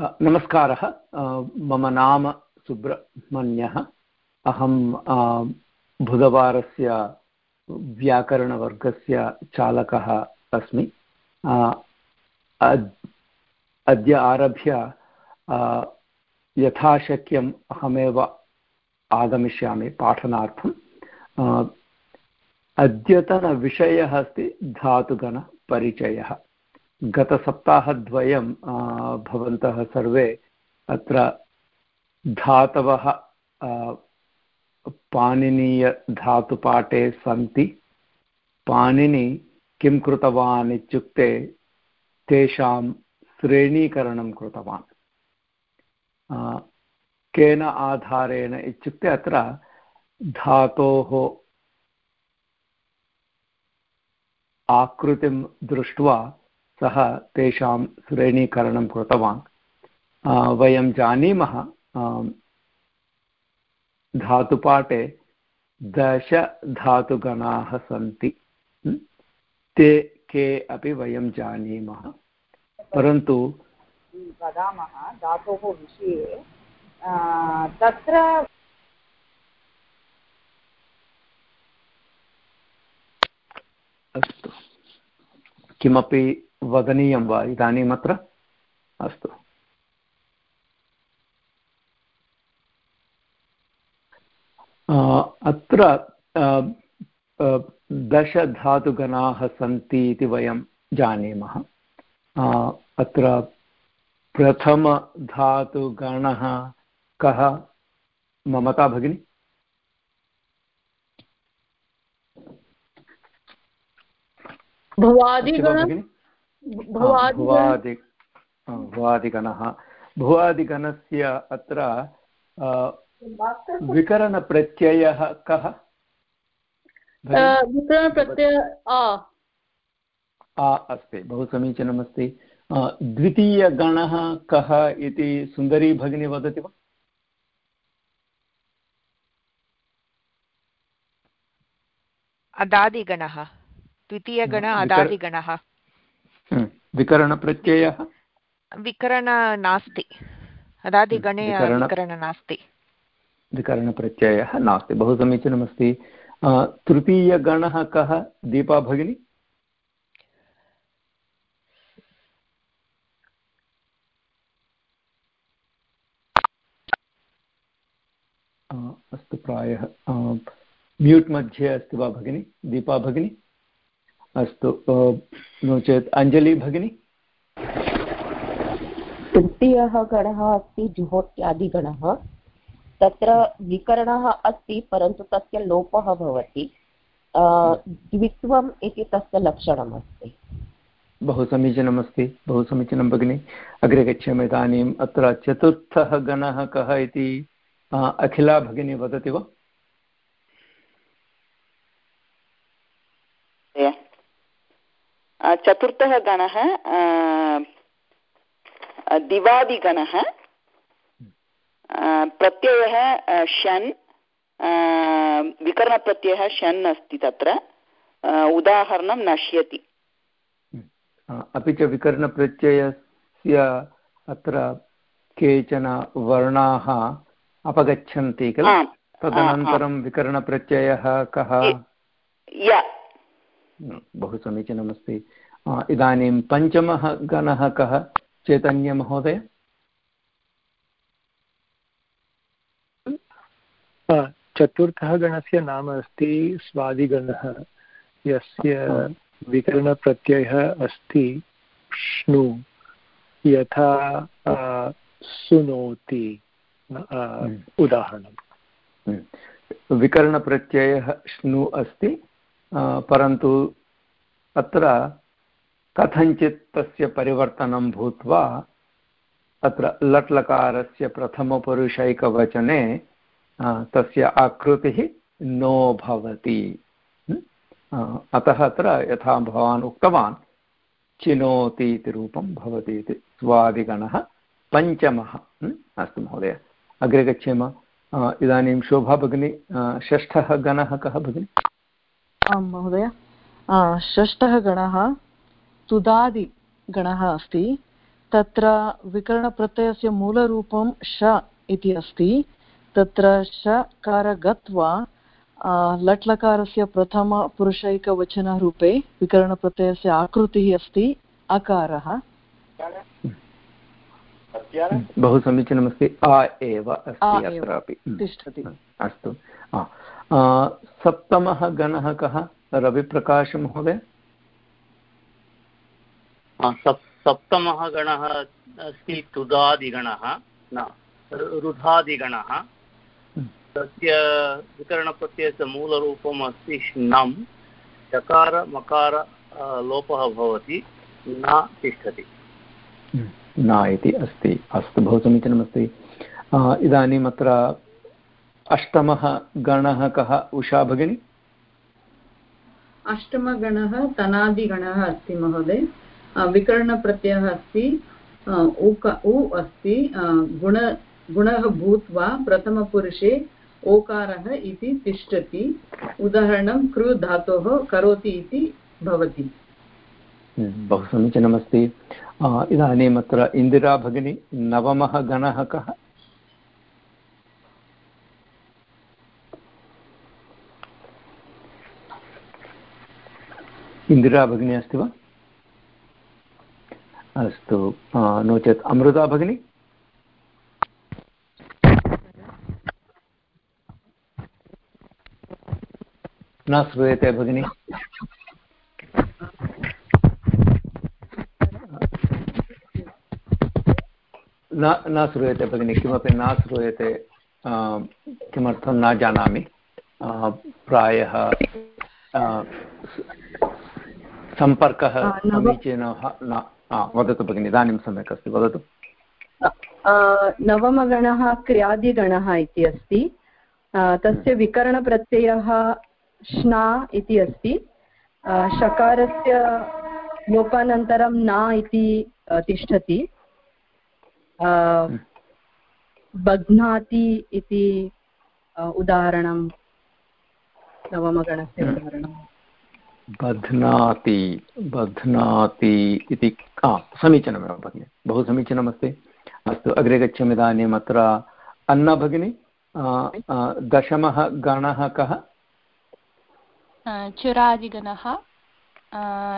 नमस्कारः। मम नाम सुब्रह्मण्यः। अहं बुधवारस्य व्याकरणवर्गस्य चालकः अस्मि। अद्य आरभ्य यथाशक्यम् अहमेव आगमिष्यामि पाठनार्थम्। अद्यतनविषयः अस्ति धातुगणपरिचयः। गतसप्ताहद्वयं भवन्तः सर्वे अत्र धातवः पाणिनीयधातुपाठे सन्ति। पाणिनि किं कृतवान् इत्युक्ते तेषां श्रेणीकरणं कृतवान्। केन आधारेण इत्युक्ते अत्र धातोः आकृतिं दृष्ट्वा सः तेषां श्रेणीकरणं कृतवान्। वयं जानीमः धातुपाठे दशधातुगणाः सन्ति। ते के अपि वयं जानीमः। परन्तु वदामः धातोः विषये तत्र अस्तु। किमपि वदनीयं वा? इदानीमत्र अस्तु। अत्र दशधातुगणाः सन्ति इति वयं जानीमः। अत्र प्रथमधातुगणः कः? ममता भगिनी? भुवादिगणः भुवादिगणस्य अत्र विकरणप्रत्ययः कः? विकरणप्रत्यय अस्ति बहु समीचीनमस्ति। द्वितीयगणः कः इति सुन्दरी भगिनी वदति वा? अदादिगणः। द्वितीयगण अदादिगणः। विकरणप्रत्ययः? विकरण नास्ति। अदादिगणे विकरण नास्ति। विकरणप्रत्ययः नास्ति। बहु समीचीनमस्ति। तृतीयगणः कः? दीपा भगिनी? अस्तु प्रायः। म्यूट् मध्ये अस्ति वा भगिनि? दीपा भगिनी? अस्तु नो चेत् अञ्जलि भगिनी? तृतीयः गणः अस्ति जुहोत्यादिगणः। तत्र विकरणः अस्ति परन्तु तस्य लोपः भवति। द्वित्वम् इति तस्य लक्षणम् अस्ति बहु समीचीनमस्ति बहु समीचीनं भगिनि। अग्रे गच्छामि इदानीम्। अत्र चतुर्थः गणः कः इति अखिला भगिनी वदति वा? चतुर्थः गणः दिवादिगणः प्रत्ययः षन् विकरणप्रत्ययः षन् अस्ति तत्र उदाहरणं नश्यति। अपि च विकरणप्रत्ययस्य अत्र केचन वर्णाः अपगच्छन्ति किल तदनन्तरं विकरणप्रत्ययः कः? बहु समीचीनमस्ति इदानीं पञ्चमः गणः कः? चैतन्यमहोदय? चतुर्थः गणस्य नाम अस्ति स्वादिगणः। यस्य विकरणप्रत्ययः अस्ति श्नु। यथा सुनोति हम्म। उदाहरणं हम्म। विकरणप्रत्ययः श्नु अस्ति? परन्तु अत्र कथञ्चित् तस्य परिवर्तनं भूत्वा अत्र लट्लकारस्य प्रथमपुरुषैकवचने तस्य आकृतिः नो भवति। अतः अत्र यथा भवान् उक्तवान् चिनोति इति रूपं भवति इति। स्वादिगणः पञ्चमः। अस्तु महोदय। अग्रे गच्छेम। इदानीं शोभा भगिनी षष्ठः गणः कः भगिनि? आं महोदय। षष्ठः गणः तुदादिगणः अस्ति। तत्र विकरणप्रत्ययस्य मूलरूपं श इति अस्ति। तत्र शकार गत्वा लट्लकारस्य प्रथमपुरुषैकवचनरूपे विकरणप्रत्ययस्य आकृतिः अस्ति अकारः। बहु समीचीनमस्ति। आ एव अस्ति अत्रापि। तिष्ठति। अस्तु। सप्तमः गणः कः? रविप्रकाशमहोदय सप्तमः गणः अस्ति तुदादिगणः न रुधादिगणः। तस्य विकरणप्रत्ययस्य मूलरूपम् अस्ति श्नम् चकार मकार लोपः भवति न तिष्ठति। न इति अस्ति। अस्तु बहु समीचीनमस्ति। इदानीम् अत्र अष्टमः गणः कः? उषा भगिनी? अष्टमगणः तनादिगणः अस्ति महोदय। विकरणप्रत्ययः अस्ति। उक उ अस्ति। गुण गुणः भूत्वा प्रथमपुरुषे ओकारः इति तिष्ठति। उदाहरणं कृ धातोः करोति इति भवति। बहु समीचीनमस्ति। इदानीम् अत्र इन्दिरा भगिनी नवमः गणः कः? इन्दिरा भगिनी अस्ति वा? अस्तु नो चेत् अमृता भगिनी? न श्रूयते भगिनि। न न श्रूयते भगिनि, किमपि न श्रूयते किमर्थं न जानामि। प्रायः सम्पर्कः समीचीनः न वदतु भगिनि इदानीं सम्यक् अस्ति वदतु नवमगणः क्रियादिगणः इति अस्ति। तस्य विकरणप्रत्ययः श्ना इति अस्ति। शकारस्य लोपानन्तरं न इति तिष्ठति। बध्नाति इति उदाहरणं नवमगणस्य हम्म। बध्नाति बध्नाति इति। समीचीनमेव भगिनि, बहु समीचीनमस्ति। अस्तु, अग्रे गच्छामि इदानीम् अत्र अन्ना भगिनी दशमः गणः कः? चुरादिगणः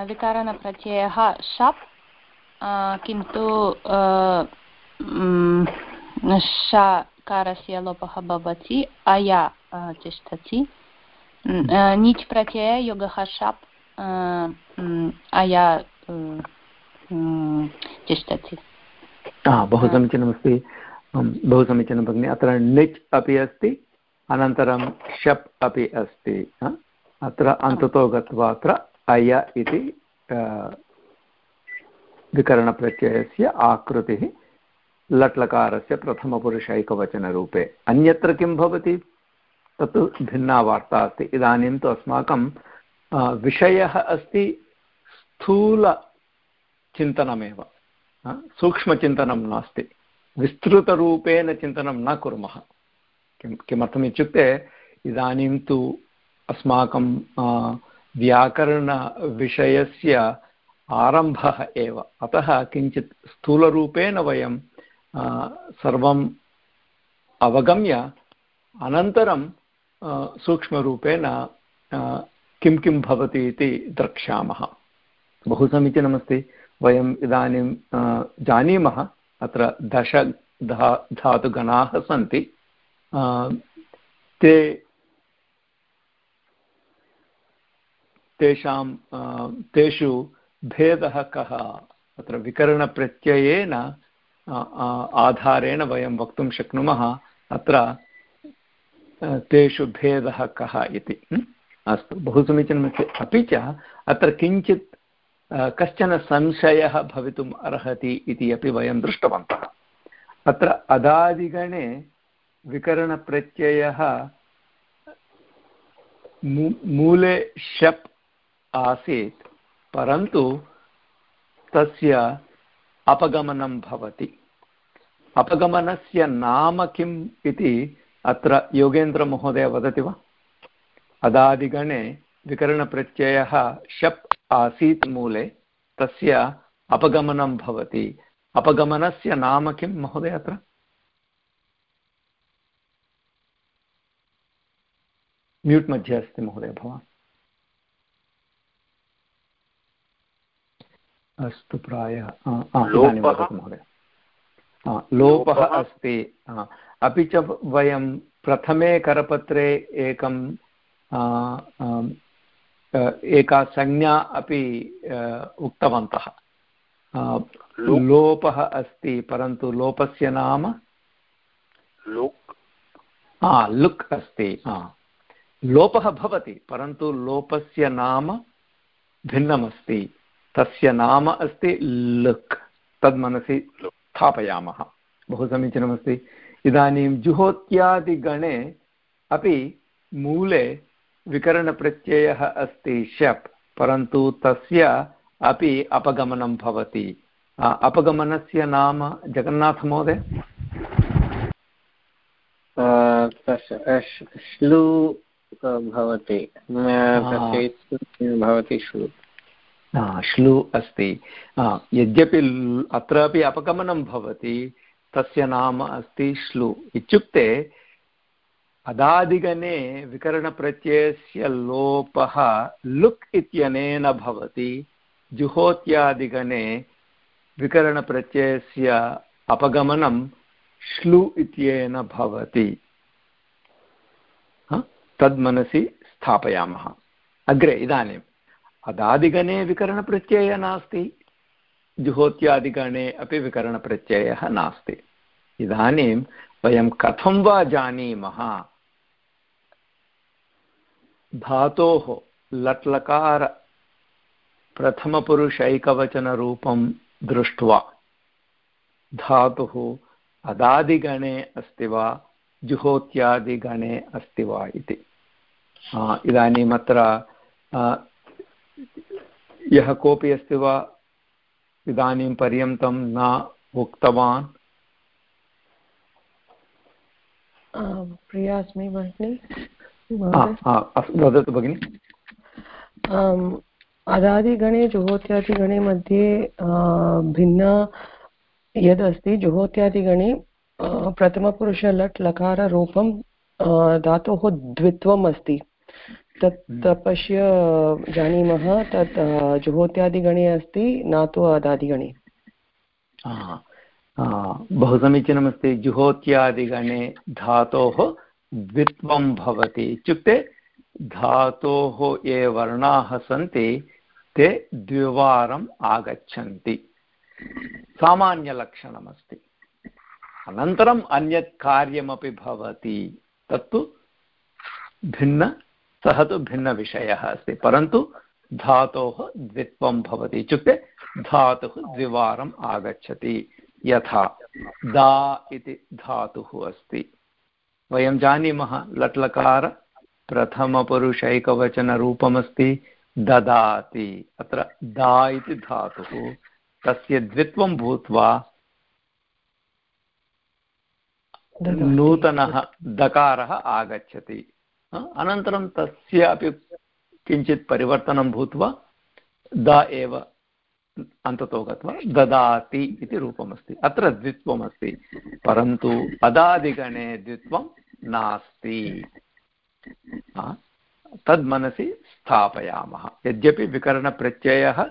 विकरणप्रत्ययः शप् किन्तु शकारस्य लोपः भवति, अया तिष्ठति। नीच् प्रत्यय योगः शप् अया तिष्ठति बहु समीचीनमस्ति बहु समीचीनं भगिनि अत्र णिच् अपि अस्ति अनन्तरं शप् अपि अस्ति अत्र अन्ततो गत्वा अत्र अय इति विकरणप्रत्ययस्य आकृतिः लट्लकारस्य प्रथमपुरुषैकवचनरूपे अन्यत्र किं भवति तत् भिन्ना वार्ता अस्ति। इदानीं तु अस्माकं विषयः अस्ति स्थूलचिन्तनमेव। सूक्ष्मचिन्तनं नास्ति। विस्तृतरूपेण चिन्तनं न कुर्मः। किं किमर्थमित्युक्ते इदानीं तु अस्माकं व्याकरणविषयस्य आरम्भः एव। अतः किञ्चित् स्थूलरूपेण वयं सर्वम् अवगम्य, अनन्तरं सूक्ष्मरूपेण किं किं भवति इति द्रक्ष्यामः। बहु समीचीनमस्ति। वयम् इदानीं जानीमः। अत्र दश धा, धातुगणाः सन्ति। ते तेषां तेषु भेदः कः, अत्र विकरणप्रत्ययेन आधारेण वयं वक्तुं शक्नुमः। अत्र तेषु भेदः कः इति अस्तु बहु समीचीनमस्ति अपि च अत्र किञ्चित् कश्चन संशयः भवितुम् अर्हति इति अपि वयं दृष्टवन्तः। अत्र अदादिगणे विकरणप्रत्ययः मूले शप् आसीत्, परन्तु तस्य अपगमनं भवति। अपगमनस्य नाम किम् इति अत्र योगेन्द्रमहोदय वदति वा? अदादिगणे विकरणप्रत्ययः शप् आसीत् मूले तस्य अपगमनं भवति। अपगमनस्य नाम किं महोदय अत्र? म्यूट् मध्ये अस्ति महोदय भवान्। अस्तु प्रायः। महोदय। लोपः अस्ति। अपि च वयं प्रथमे करपत्रे एकं एका संज्ञा अपि उक्तवन्तः। लोपः अस्ति परन्तु लोपस्य नाम? लुक्। हा लुक् अस्ति लोपः भवति परन्तु लोपस्य नाम भिन्नमस्ति। तस्य नाम अस्ति लुक्। तद् मनसि स्थापयामः। बहु समीचीनमस्ति। इदानीं जुहोत्यादिगणे अपि मूले विकरणप्रत्ययः अस्ति शप् परन्तु तस्य अपि अपगमनं भवति। अपगमनस्य नाम जगन्नाथमहोदय? श्लू भवति। भवति श्लू। श्लू अस्ति। यद्यपि अत्रापि अपगमनं भवति तस्य नाम अस्ति श्लू इत्युक्ते अदादिगणे विकरणप्रत्ययस्य लोपः लुक् इत्यनेन भवति जुहोत्यादिगणे विकरणप्रत्ययस्य अपगमनं श्लु इत्येन भवति तद् मनसि स्थापयामः अग्रे इदानीम् अदादिगणे विकरणप्रत्ययः नास्ति जुहोत्यादिगणे अपि विकरणप्रत्ययः नास्ति। इदानीं वयं कथं वा जानीमः? धातोः लट्लकार प्रथमपुरुषैकवचनरूपं दृष्ट्वा, धातुः अदादिगणे अस्ति वा, जुहोत्यादिगणे अस्ति वा इति। इदानीम् अत्र यः कोऽपि अस्ति वा इदानीं पर्यन्तं न उक्तवान्। प्रिया अस्मि वदतु भगिनि। अदादिगणे जुहोत्यादिगणे मध्ये भिन्ना यदस्ति। जुहोत्यादिगणे प्रथमपुरुष लट् लकाररूपं धातोः द्वित्वम् अस्ति तत् पश्य जानीमः तत् जुहोत्यादिगणे अस्ति न तु अदादिगणे। बहु समीचीनमस्ति। जुहोत्यादिगणे धातोः द्वित्वं भवति। इत्युक्ते धातोः ये वर्णाः सन्ति ते द्विवारम् आगच्छन्ति। सामान्यलक्षणमस्ति। अनन्तरम् अन्यत् कार्यमपि भवति। तत्तु भिन्न सः तु भिन्नविषयः अस्ति। परन्तु धातोः द्वित्वं भवति इत्युक्ते धातुः द्विवारम् आगच्छति। यथा दा इति धातुः अस्ति। वयं जानीमः लट्लकार प्रथमपुरुषैकवचनरूपमस्ति ददाति। अत्र दा इति धातुः। तस्य द्वित्वं भूत्वा नूतनः दकारः आगच्छति। अनन्तरं तस्य अपि किञ्चित् परिवर्तनं भूत्वा द एव अन्ततो गत्वा ददाति इति रूपमस्ति। अत्र द्वित्वमस्ति, परन्तु अदादिगणे द्वित्वं नास्ति। तद् मनसि स्थापयामः। यद्यपि विकरणप्रत्ययः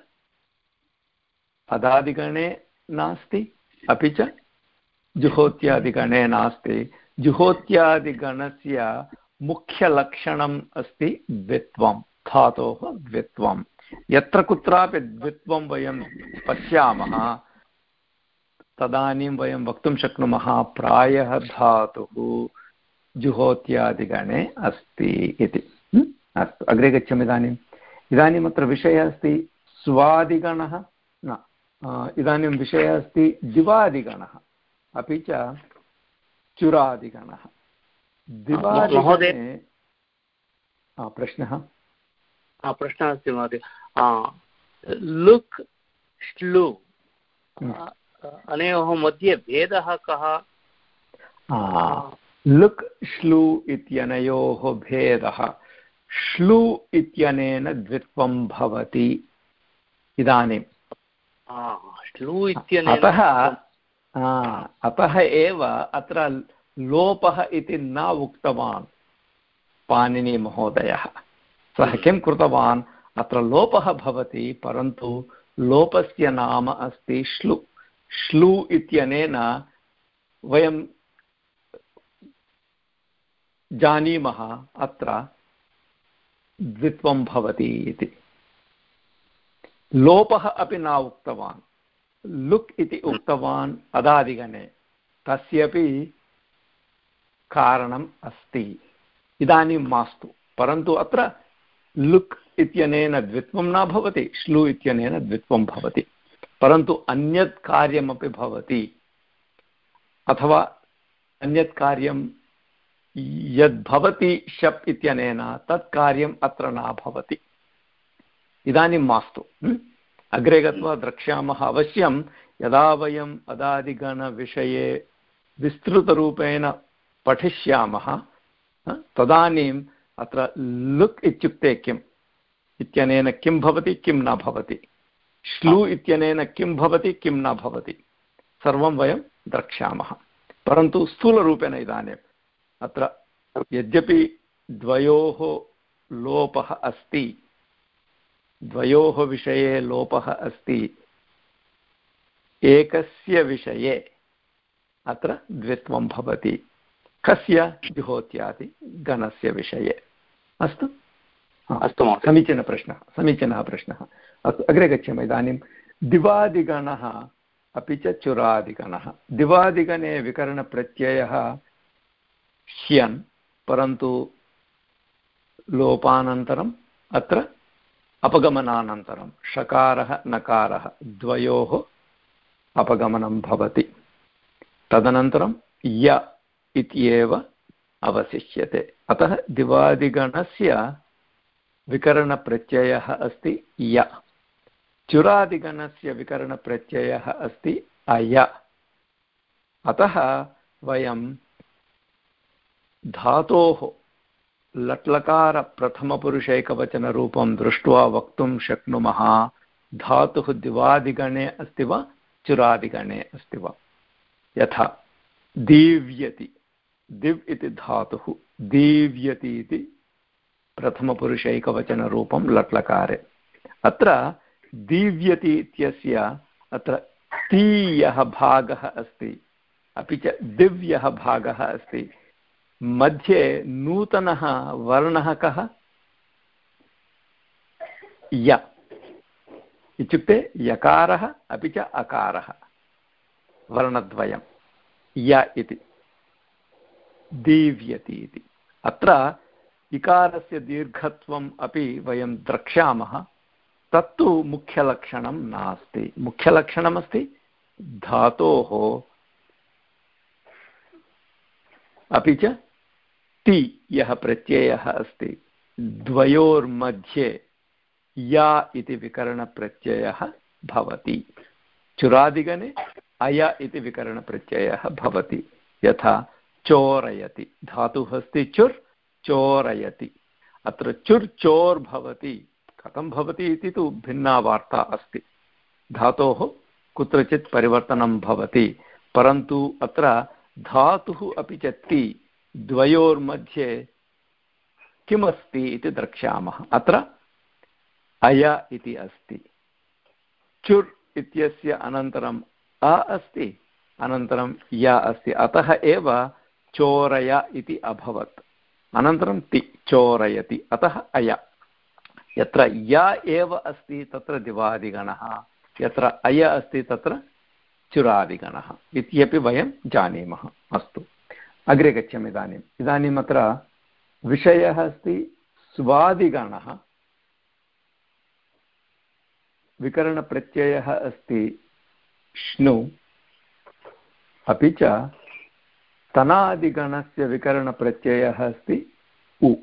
अदादिगणे नास्ति, अपि च जुहोत्यादिगणे नास्ति। जुहोत्यादिगणस्य मुख्यलक्षणम् अस्ति द्वित्वं, धातोः द्वित्वं। यत्र कुत्रापि द्वित्वं वयं पश्यामः, तदानीं वयं वक्तुं शक्नुमः प्रायः धातुः जुहोत्यादिगणे अस्ति इति। अस्तु, अग्रे गच्छामि इदानीम् इदानीम् अत्र विषयः अस्ति स्वादिगणः न इदानीं विषयः अस्ति दिवादिगणः, अपि च चुरादिगणः। दिवादिगणे प्रश्नः? प्रश्नः अस्ति महोदय। लुक् श्लु। अनयोः मध्ये भेदः कः? लुक् श्लु इत्यनयोः भेदः। श्लु इत्यनेन द्वित्वं भवति। इदानीं। श्लू इत्यनेन अतः अतः एव अत्र लोपः इति न उक्तवान्। पाणिनिमहोदयः सः किं कृतवान्? अत्र लोपः भवति परन्तु लोपस्य नाम अस्ति श्लु। श्लु इत्यनेन वयं जानीमः अत्र द्वित्वं भवति इति। लोपः अपि न उक्तवान्। लुक् इति उक्तवान् अदादिगणे। तस्यपि कारणम् अस्ति। इदानीं मास्तु। परन्तु अत्र लुक् इत्यनेन द्वित्वं न भवति, श्लु इत्यनेन द्वित्वं भवति। परन्तु अन्यत् कार्यमपि भवति। अथवा अन्यत् कार्यं यद्भवति शप् इत्यनेन, तत् कार्यम् अत्र न भवति। इदानीं मास्तु। अग्रे गत्वा द्रक्ष्यामः अवश्यं। यदा वयम् अदादिगणविषये विस्तृतरूपेण पठिष्यामः। तदानीम् अत्र लुक् इत्युक्ते किम्? इत्यनेन किं भवति किं न भवति? श्लू इत्यनेन किं भवति किं न भवति? सर्वं वयं द्रक्ष्यामः। परन्तु स्थूलरूपेण इदानीम् अत्र यद्यपि द्वयोः लोपः अस्ति द्वयोः विषये लोपः अस्ति एकस्य विषये अत्र द्वित्वं भवति। कस्य जुहोत्यादि गणस्य विषये। अस्तु? अस्तु समीचीनप्रश्नः समीचीनः प्रश्नः अस्तु अग्रे गच्छामः इदानीं। दिवादिगणः अपि च चुरादिगणः। दिवादिगणे विकरणप्रत्ययः ह्यन् परन्तु लोपानन्तरम् अत्र अपगमनानन्तरं षकारः नकारः द्वयोः अपगमनं भवति। तदनन्तरं य। इत्येव अवशिष्यते। अतः दिवादिगणस्य विकरणप्रत्ययः अस्ति य। चुरादिगणस्य विकरणप्रत्ययः अस्ति अय। अतः वयं धातोः लट्लकारप्रथमपुरुषैकवचनरूपं दृष्ट्वा वक्तुं शक्नुमः। धातुः दिवादिगणे अस्ति वा? चुरादिगणे अस्ति वा? यथा। दीव्यति। दिव् इति धातुः दीव्यति इति प्रथमपुरुषैकवचनरूपं लट्लकारे। अत्र दीव्यति इत्यस्य अत्र तीयः भागः अस्ति, अपि च दिव्यः भागः अस्ति। मध्ये नूतनः वर्णः कः? य। इत्युक्ते यकारः, अपि च अकारः। वर्णद्वयं। य इति। दीव्यति इति। अत्र इकारस्य दीर्घत्वम् अपि वयं द्रक्ष्यामः। तत्तु मुख्यलक्षणं नास्ति। मुख्यलक्षणमस्ति धातोः अपि च ति यः प्रत्ययः अस्ति। द्वयोर्मध्ये या इति विकरणप्रत्ययः भवति। चुरादिगणे अय इति विकरणप्रत्ययः भवति। यथा चोरयति। धातुः अस्ति चुर्, चोरयति। अत्र चुर्, चोर् भवति। कथं भवति इति तु भिन्ना वार्ता अस्ति। धातोः कुत्रचित् परिवर्तनं भवति, परन्तु अत्र धातुः अपि च ति द्वयोर्मध्ये किमस्ति इति द्रक्ष्यामः। अत्र अय इति अस्ति। चुर् इत्यस्य अनन्तरम् अ अस्ति, अनन्तरं य अस्ति। अतः एव चोरय इति अभवत्। अनन्तरं ति, चोरयति। अतः अय। यत्र य एव अस्ति, तत्र दिवादिगणः। यत्र अय अस्ति, तत्र चुरादिगणः। इत्यपि वयं जानीमः। अस्तु। अग्रे गच्छामि इदानीम् इदानीम् अत्र विषयः अस्ति स्वादिगणः। विकरणप्रत्ययः अस्ति श्नु। अपि च तनादिगणस्य विकरणप्रत्ययः अस्ति उ।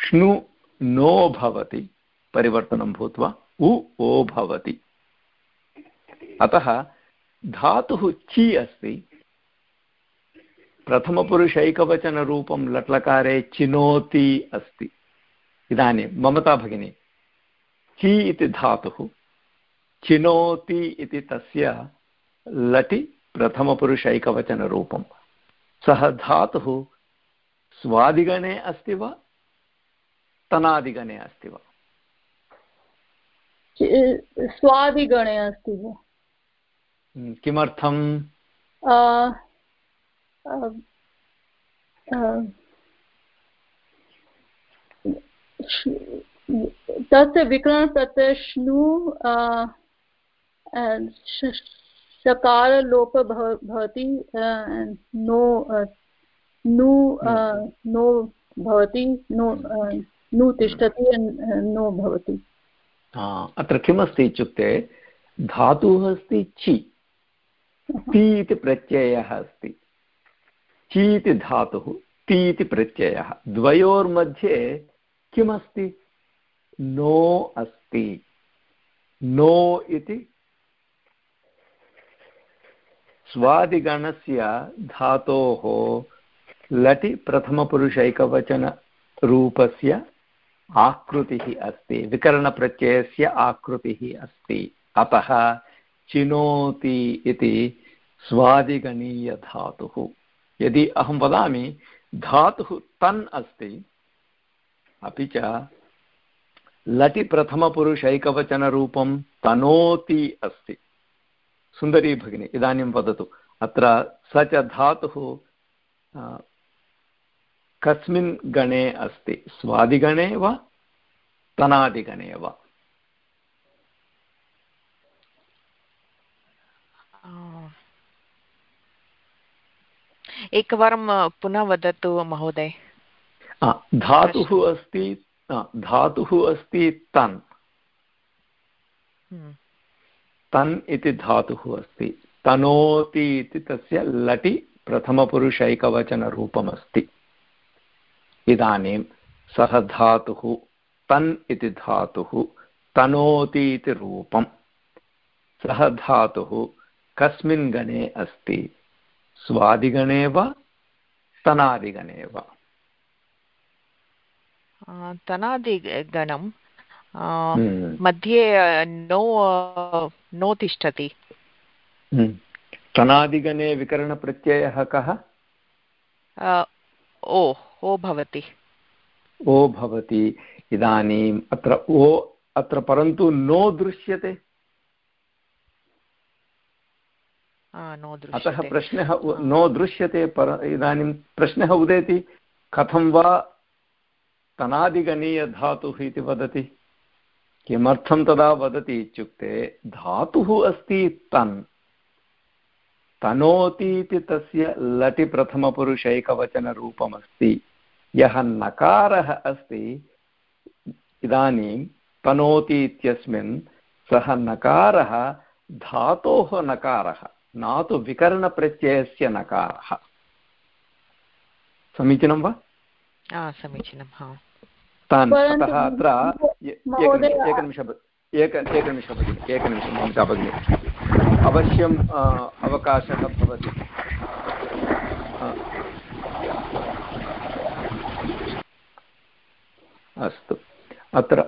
श्नु नो भवति, परिवर्तनं भूत्वा उ ओ भवति। अतः धातुः चि अस्ति। प्रथमपुरुषैकवचनरूपं लट्लकारे चिनोति अस्ति। इदानीं ममता भगिनी, चि इति धातुः, चिनोति इति तस्य लटि प्रथमपुरुषैकवचनरूपं सः धातुः स्वादिगणे अस्ति वा तनादिगणे अस्ति वा? स्वादिगणे अस्ति वा? हम्म, किमर्थं तस्य विकरणप्रत्यश्नु सकारलोप भवति नो नु नो भवति नो नु तिष्ठति नो भवति। अत्र किमस्ति इत्युक्ते धातुः अस्ति चि। ति इति प्रत्ययः अस्ति। चि इति धातुः ति इति प्रत्ययः। द्वयोर्मध्ये किमस्ति? नो अस्ति। नो इति स्वादिगणस्य धातोः लटि प्रथमपुरुषैकवचनरूपस्य आकृतिः अस्ति, विकरणप्रत्ययस्य आकृतिः अस्ति। अतः चिनोति इति स्वादिगणीयधातुः। यदि अहं वदामि, धातुः तन् अस्ति, अपि च लटि प्रथमपुरुषैकवचनरूपं तनोति अस्ति। सुन्दरी भगिनी इदानीं वदतु। अत्र स च धातुः कस्मिन् गणे अस्ति? स्वादिगणे वा तनादिगणे वा? एकवारं पुनः वदतु महोदय। धातुः अस्ति धातुः अस्ति तन्। हम्म। तन् इति धातुः अस्ति। तनोति इति तस्य लटि प्रथमपुरुषैकवचनरूपमस्ति। इदानीं सः धातुः तन् इति धातुः तनोति इति रूपं सः धातुः कस्मिन् गणे अस्ति? स्वादिगणे वा तनादिगणे वा? तनादिगणं। हम्म। मध्ये नो नो तिष्ठति। हम्म। तनादिगणे विकरणप्रत्ययः कः? ओ ओ भवति। ओ भवति। इदानीम् अत्र ओ अत्र परन्तु नो दृश्यते। अतः प्रश्नः नो दृश्यते पर इदानीं प्रश्नः उदेति कथं वा तनादिगणीयधातुः इति वदति? किमर्थं तदा वदति इत्युक्ते, धातुः अस्ति तन्। तनोति इति तस्य लटि प्रथमपुरुषैकवचनरूपमस्ति यः नकारः अस्ति, इदानीं तनोति इत्यस्मिन् सः नकारः धातोः नकारः न तु विकरणप्रत्ययस्य नकारः। समीचीनं वा? समीचीनं तान् अतः अत्र एक एकनिमिषं भगिनि एकनिमिषं ममता भगिनि। अवश्यम् अवकाशः भवति। अस्तु। अत्र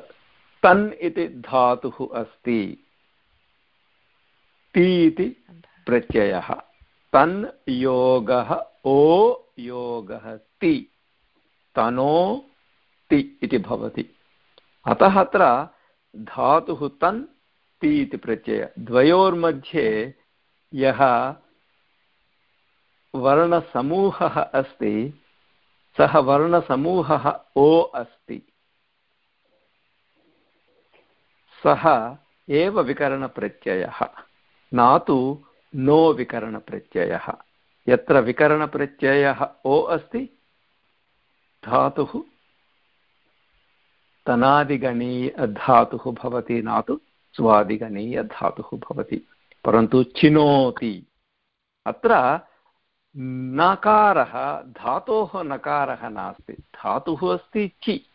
तन् इति धातुः अस्ति। ति इति प्रत्ययः। तन् योगः ओ योगः ति। तनो ति इति भवति। अतः अत्र धातुः तन्, ति इति प्रत्यय। द्वयोर्मध्ये यः वर्णसमूहः अस्ति, सः वर्णसमूहः ओ अस्ति। सः एव विकरणप्रत्ययः, न तु नो विकरणप्रत्ययः। यत्र विकरणप्रत्ययः ओ अस्ति, धातुः तनादिगणीयधातुः भवति न तु स्वादिगणीयधातुः भवति। परन्तु चिनोति। अत्र नकारः, धातोः नकारः नास्ति। धातुः अस्ति चि।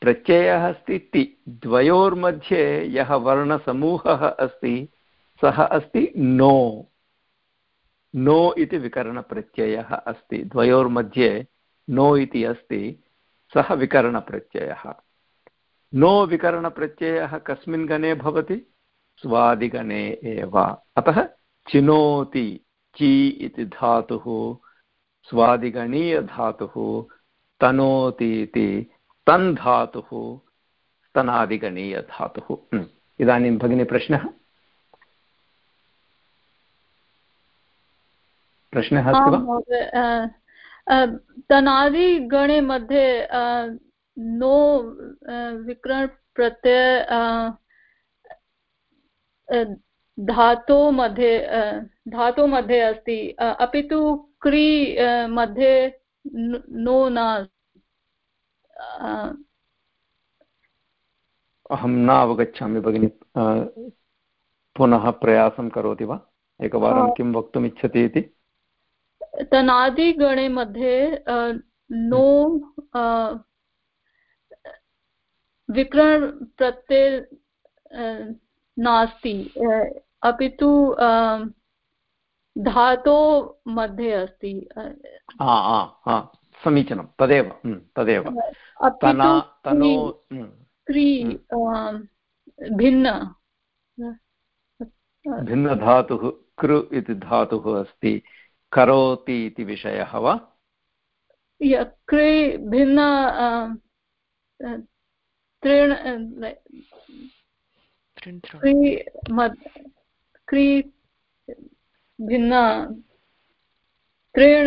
प्रत्ययः अस्ति ति द्वयोर्मध्ये यः वर्णसमूहः अस्ति, सः अस्ति नो। नो इति विकरणप्रत्ययः अस्ति। द्वयोर्मध्ये नो इति अस्ति। सः विकरणप्रत्ययः। नो विकरणप्रत्ययः कस्मिन् गणे भवति? स्वादिगणे एव। अतः चिनोति चि इति धातुः, स्वादिगणीयधातुः, तनोति इति तन् धातुः स्तनादिगणीयधातुः। इदानीं भगिनी प्रश्नः? प्रश्नः अस्ति वा? तनादिगणे मध्ये नो विकरण प्रत्यय धातो मध्ये धातो मध्ये अस्ति अपि तु क्री मध्ये नो न अहं न अवगच्छामि भगिनि पुनः प्रयासं करोति वा? एकवारं किं वक्तुम् इच्छति इति? तनादिगणे मध्ये नो विकरण प्रत्यय नास्ति। अपि तु धातो मध्ये अस्ति। समीचीनं तदेव तदेव। क्री भिन्न। भिन्नधातुः कृ इति धातुः अस्ति। करोति इति विषयः वा? क्री भिन्न त्रीण क्री भिन्न त्रीण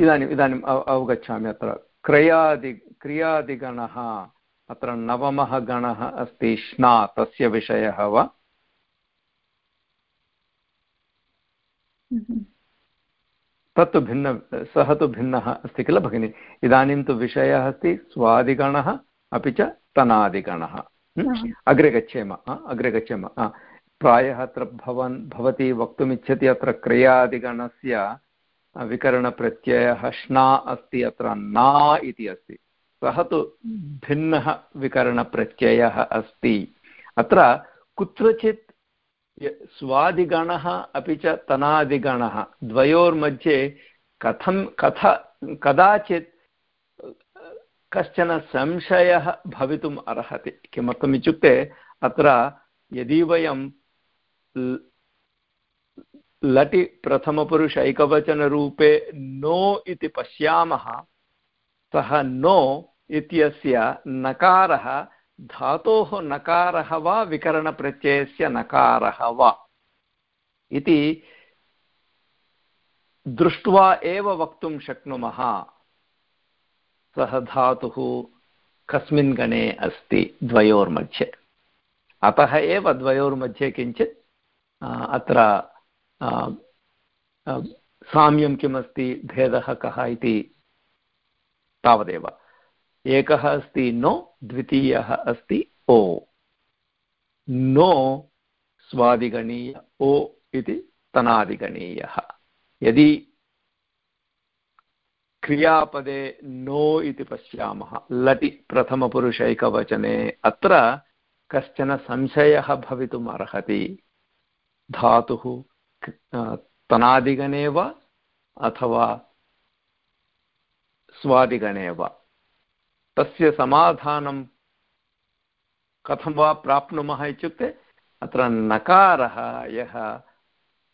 इदानीम् इदानीम् अवगच्छामि अत्र। क्रयादि क्रियादिगणः अत्र नवमः गणः अस्ति श्ना तस्य विषयः वा? तत्तु भिन्न सः तु भिन्नः अस्ति किल भगिनि? इदानीं तु विषयः अस्ति स्वादिगणः अपि च तनादिगणः। अग्रे गच्छेम अग्रे गच्छेम प्रायः अत्र भवन् भवती वक्तुमिच्छति अत्र क्रियादिगणस्य विकरणप्रत्ययः श्ना अस्ति अत्र ना इति अस्ति। सः तु भिन्नः विकरणप्रत्ययः अस्ति। अत्र कुत्रचित् स्वादिगणः अपि च तनादिगणः। द्वयोर्मध्ये कथं कथ कदाचित्, कश्चन संशयः भवितुम् अर्हति। किमर्थम् इत्युक्ते, अत्र यदि वयं लटि प्रथमपुरुष नो इति पश्यामः, सः नो इत्यस्य नकारः धातोः नकारः वा विकरणप्रत्ययस्य नकारः वा? इति दृष्ट्वा एव वक्तुं शक्नुमः। सः धातुः कस्मिन् गणे अस्ति, द्वयोर्मध्ये। अतः एव द्वयोर्मध्ये किञ्चित् अत्र साम्यं किमस्ति, भेदः कः इति तावदेव। एकः अस्ति नो, द्वितीयः अस्ति ओ। नो स्वादिगणीय ओ इति तनादिगणीयः। यदि क्रियापदे नो इति पश्यामः, लटि प्रथमपुरुषैकवचने अत्र कश्चन संशयः भवितुम् अर्हति। धातुः तनादिगणे वा अथवा स्वादिगणे वा? तस्य समाधानं कथं वा प्राप्नुमः इत्युक्ते अत्र नकारः यः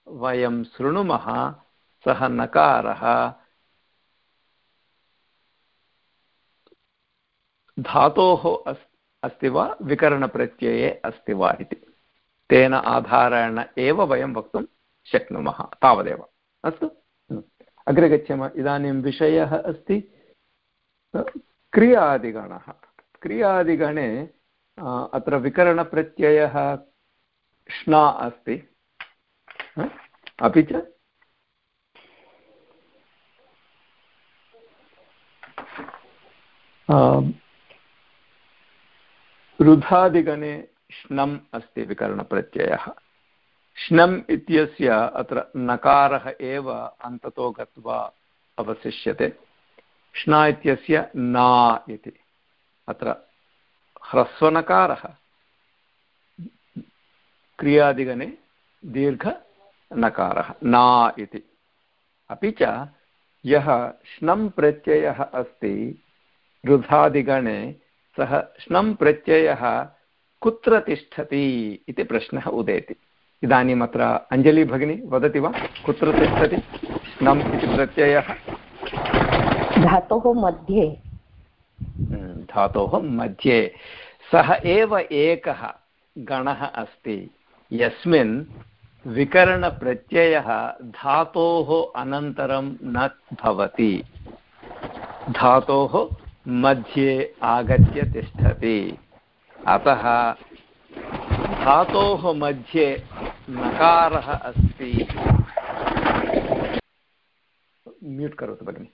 वयं शृणुमः, सः नकारः धातोः अस्, अस्ति वा? विकरणप्रत्यये अस्ति वा इति। तेन आधारेण एव वयं वक्तुं शक्नुमः, तावदेव। अस्तु? अग्रे गच्छामः। इदानीं विषयः अस्ति। क्रियादिगणः। क्रियादिगणे अत्र विकरणप्रत्ययः श्ना अस्ति। अपि च? रुधादिगणे श्नम् अस्ति विकरणप्रत्ययः। श्नम् इत्यस्य अत्र नकारः एव अन्ततो गत्वा अवशिष्यते। श्ना इत्यस्य ना इति। अत्र ह्रस्वनकारः। क्रियादिगणे दीर्घनकारः। ना इति। अपि च यः श्नं प्रत्ययः अस्ति, रुधादिगणे सः श्नं प्रत्ययः कुत्र तिष्ठति इति प्रश्नः उदेति। इदानीम् अत्र अञ्जलि भगिनी वदति वा? कुत्र तिष्ठति? नम् इति प्रत्ययः। धातोः मध्ये। हम्म, धातोः मध्ये। सः एव एकः गणः अस्ति। यस्मिन् विकरणप्रत्ययः धातोः अनन्तरं न भवति। धातोः मध्ये आगत्य तिष्ठति। अतः धातोः मध्ये नकारः अस्ति। म्यूट् करोतु भगिनि।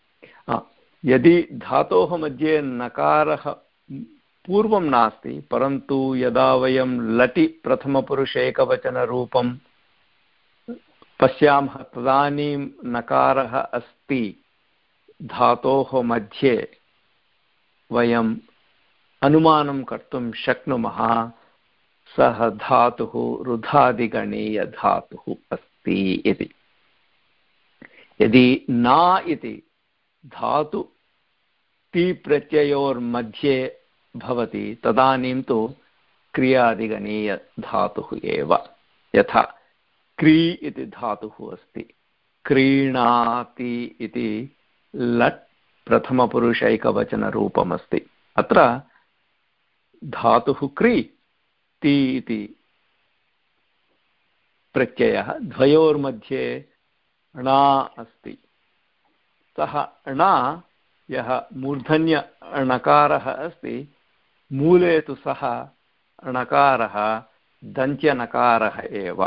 यदि धातोः मध्ये नकारः पूर्वं नास्ति, परन्तु यदा वयं लटि प्रथमपुरुषे एकवचनरूपं पश्यामः तदानीं नकारः अस्ति, धातोः मध्ये वयम् अनुमानं कर्तुं शक्नुमः, सः धातुः रुधादिगणीयधातुः अस्ति इति। यदि न इति धातु ति प्रत्ययोर्मध्ये भवति, तदानीं तु क्रियादिगणीयधातुः एव। यथा क्री इति धातुः अस्ति। क्रीणाति इति लट् प्रथमपुरुषैकवचनरूपमस्ति। अत्र धातुः क्री, ति इति प्रत्ययः, द्वयोर्मध्ये णा अस्ति। सः णा यः मूर्धन्य णकारः अस्ति, मूले तु सः णकारः दन्त्यनकारः एव।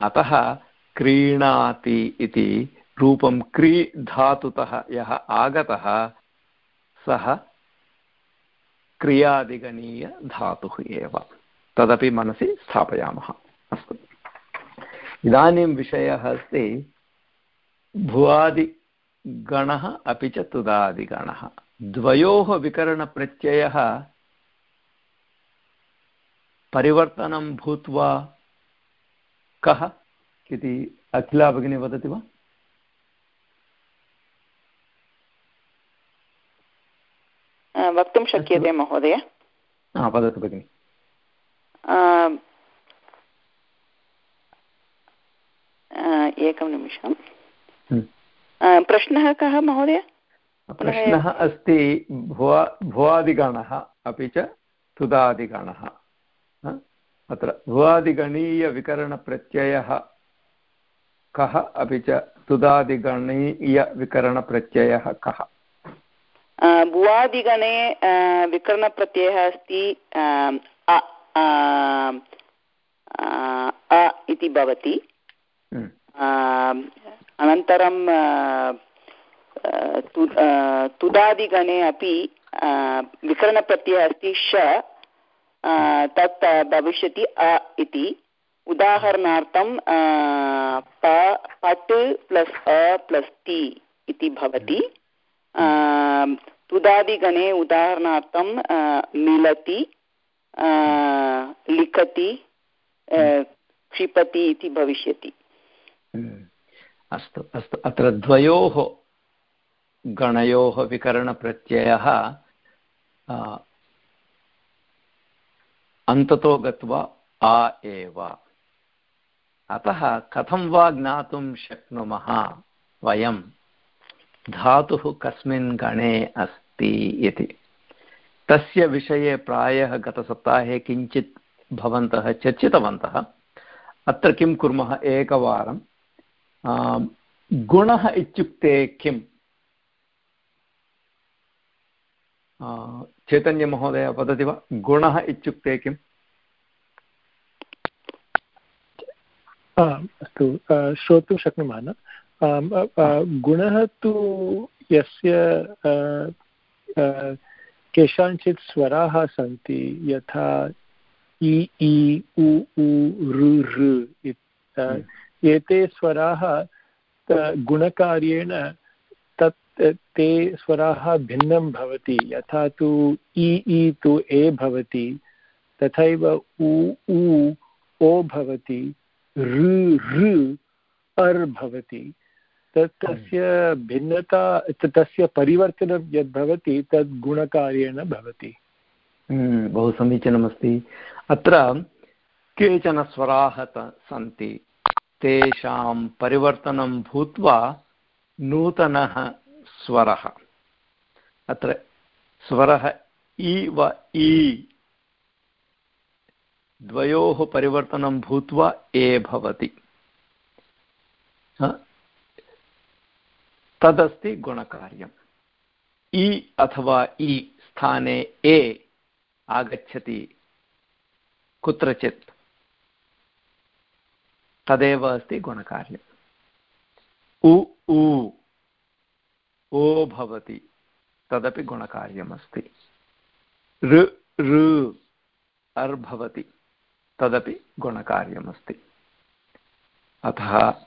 अतः क्रीणाति इति रूपं क्री धातुतः यः आगतः, सः क्रियादिगणीयधातुः एव। तदपि मनसि स्थापयामः। अस्तु। इदानीं विषयः अस्ति भुवादिगणः अपि च तुदादिगणः। द्वयोः विकरणप्रत्ययः परिवर्तनं भूत्वा कः इति अखिला भगिनी वदति वा? वक्तुं शक्यते महोदय। वदतु भगिनि। एकं निमिषं प्रश्नः कः महोदय? प्रश्नः अस्ति भुवा भुवादिगणः अपि च तुदादिगणः। अत्र भुवादिगणीयविकरणप्रत्ययः कः अपि च तुदादिगणीयविकरणप्रत्ययः कः? भुवादिगणे विकरणप्रत्ययः अस्ति अ इति भवति। अनन्तरं तुदादिगणे अपि विकरणप्रत्ययः अस्ति श तत् भविष्यति अ इति। उदाहरणार्थं पट् प्लस् अ प्लस् ति इति भवति। तुदादिगणे उदाहरणार्थं मिलति लिखति क्षिपति इति भविष्यति। अस्तु अस्तु। अत्र द्वयोः गणयोः विकरणप्रत्ययः अन्ततो गत्वा आ एव। अतः कथं वा ज्ञातुं शक्नुमः वयं? धातुः कस्मिन् गणे अस्ति इति। तस्य विषये प्रायः गतसप्ताहे किञ्चित् भवन्तः चर्चितवन्तः। अत्र किं कुर्मः? एकवारं गुणः इत्युक्ते किम् चैतन्यमहोदय वदति वा गुणः इत्युक्ते किम् अस्तु श्रोतुं शक्नुमः न गुणः तु यस्य केषाञ्चित् स्वराः सन्ति यथा इ इ उ ऋ ऋ एते स्वराः गुणकार्येण तत् ते स्वराः भिन्नं भवति। यथा तु इ इ तु ए भवति तथैव उ उ ओ भवति ऋ ऋ अर् भवति। तत् तस्य भिन्नता तस्य परिवर्तनं यद् भवति तद् गुणकार्येण भवति। हम्म, बहु समीचीनमस्ति। अत्र केचन स्वराः सन्ति। तेषां परिवर्तनं भूत्वा नूतनः स्वरः। अत्र स्वरः इ व इ। द्वयोः परिवर्तनं भूत्वा ए भवति। तदस्ति गुणकार्यम्। इ अथवा इ स्थाने ए आगच्छति। कुत्रचित् तदेव अस्ति गुणकार्यम्। उ उ, ओ भवति, तदपि गुणकार्यमस्ति। ऋ ऋ, अर् भवति, तदपि गुणकार्यमस्ति। अतः,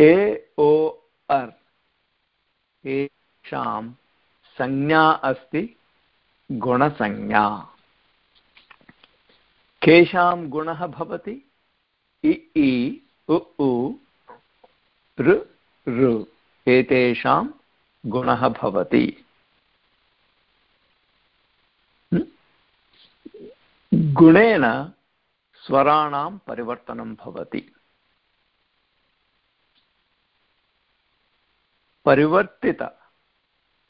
ए, ओ, अर्, एषां संज्ञा अस्ति गुणसंज्ञा। केषां गुणः भवति? इ इ, उ उ, ऋ ऋ, एतेषां गुणः भवति। गुणेन स्वराणां परिवर्तनं भवति। परिवर्तित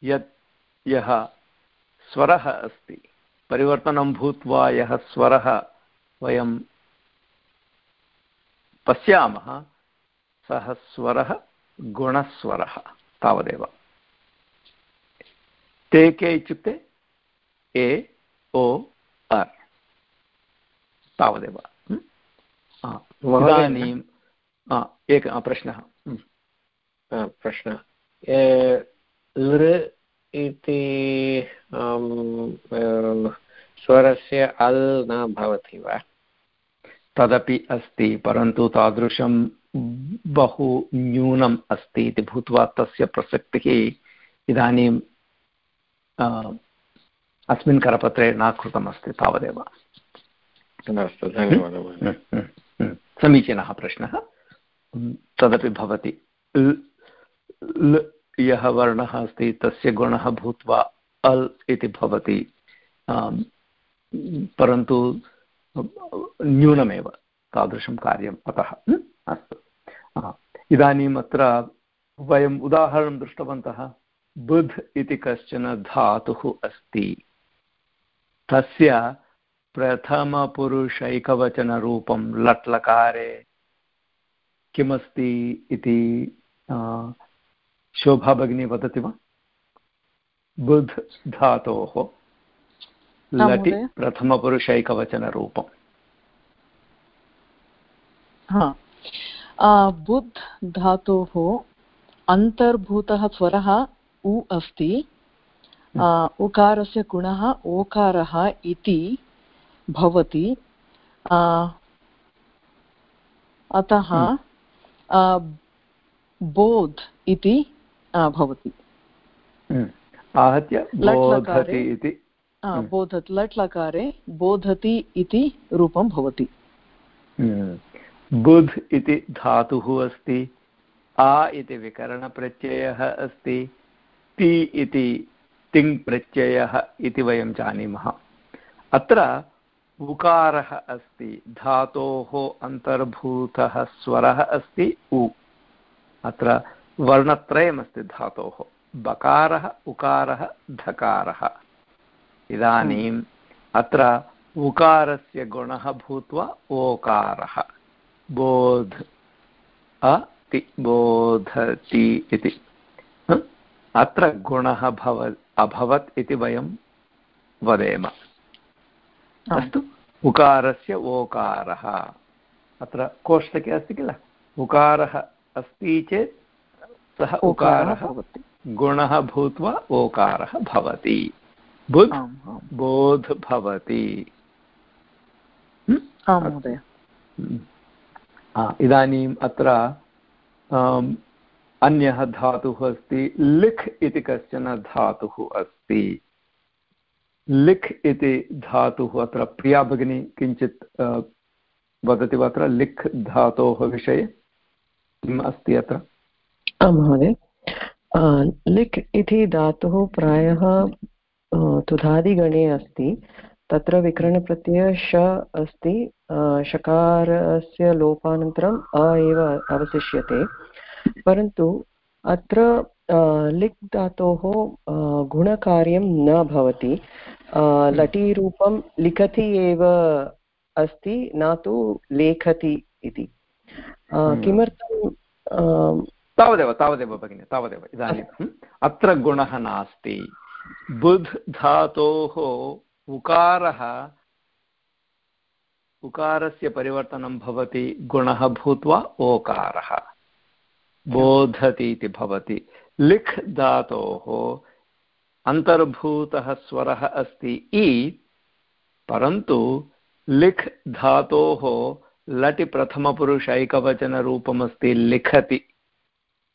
यत् यः स्वरः अस्ति, परिवर्तनं भूत्वा यः स्वरः वयं पश्यामः सः स्वरः गुणस्वरः तावदेव। ते के इत्युक्ते? ए ओ अर् तावदेव। इदानीम् एकः प्रश्नः। प्रश्नः। लृ इति स्वरस्य अल् न भवति वा? तदपि अस्ति परन्तु तादृशं बहु न्यूनम् अस्ति इति भूत्वा तस्य प्रसक्तिः इदानीं अस्मिन् करपत्रे न कृतमस्ति तावदेव। अस्तु धन्यवादः समीचीनः प्रश्नः। तदपि भवति। ल यः वर्णः अस्ति तस्य गुणः भूत्वा अल् इति भवति। परन्तु न्यूनमेव तादृशं कार्यम् अतः अस्तु। इदानीम् अत्र वयम् उदाहरणं दृष्टवन्तः, बुध् इति कश्चन धातुः अस्ति। तस्य प्रथमपुरुषैकवचनरूपं लट्लकारे किमस्ति इति शोभा भगिनी वदति वा? बुध् धातोः। लटि प्रथमपुरुषैकवचनरूपम् हा। धातोः अन्तर्भूतः स्वरः उ अस्ति। उकारस्य गुणः ओकारः इति भवति। अतः बोध् इति भवति। आहत्य बोधति इति। बोधत् लट् लकारे बोधति इति रूपं भवति। बुध् इति धातुः अस्ति आ इति विकरणप्रत्ययः अस्ति ति इति तिङ् प्रत्ययः इति वयं जानीमः। अत्र उकारः अस्ति धातोः अन्तर्भूतः स्वरः अस्ति उ। अत्र वर्णत्रयमस्ति धातोः बकारः उकारः धकारः। इदानीम् अत्र उकारस्य गुणः भूत्वा ओकारः। बोध् अति बोधति इति। अत्र गुणः भव अभवत् इति वयं वदेम। अस्तु उकारस्य ओकारः। अत्र कोष्टके अस्ति किल? उकारः अस्ति चेत् सः उकारः गुणः भूत्वा ओकारः भवति। बुध् बोध् भवति। इदानीम् अत्र अन्यः धातुः अस्ति। लिख् इति कश्चन धातुः अस्ति। लिख् इति धातुः अत्र प्रिया भगिनी किञ्चित् वदति वा अत्र? लिख् धातोः विषये किम् अस्ति अत्र? आं महोदय। लिक् इति धातुः प्रायः तुधादिगणे अस्ति। तत्र विकरणप्रत्ययः श अस्ति। शकारस्य लोपानन्तरम् अ एव अवशिष्यते। परन्तु अत्र लिक् धातोः गुणकार्यं न भवति। लटीरूपं लिखति एव अस्ति न तु लेखति इति। किमर्थं तावदेव तावदेव भगिनि तावदेव इदानीम् अत्र गुणः नास्ति। बुध् धातोः उकारः, उकारस्य परिवर्तनं भवति, गुणः भूत्वा ओकारः। बोधति इति भवति। लिख् धातोः अन्तर्भूतः स्वरः अस्ति इ, परन्तु लिख् धातोः लटि प्रथमपुरुषैकवचनरूपमस्ति लिखति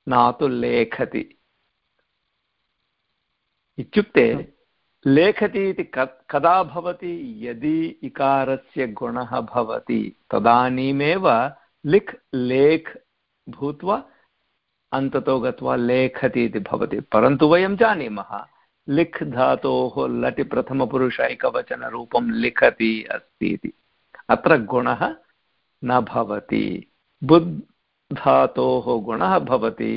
न तु लेखति। इत्युक्ते लेखति इति कदा भवति यदि इकारस्य गुणः भवति तदानीमेव लिख् लेख् भूत्वा अन्ततो गत्वा लेखति इति भवति। परन्तु वयं जानीमः लिख् धातोः लटि प्रथमपुरुषैकवचनरूपं लिखति अस्ति इति। अत्र गुणः न भवति। बुद् धातोः गुणः भवति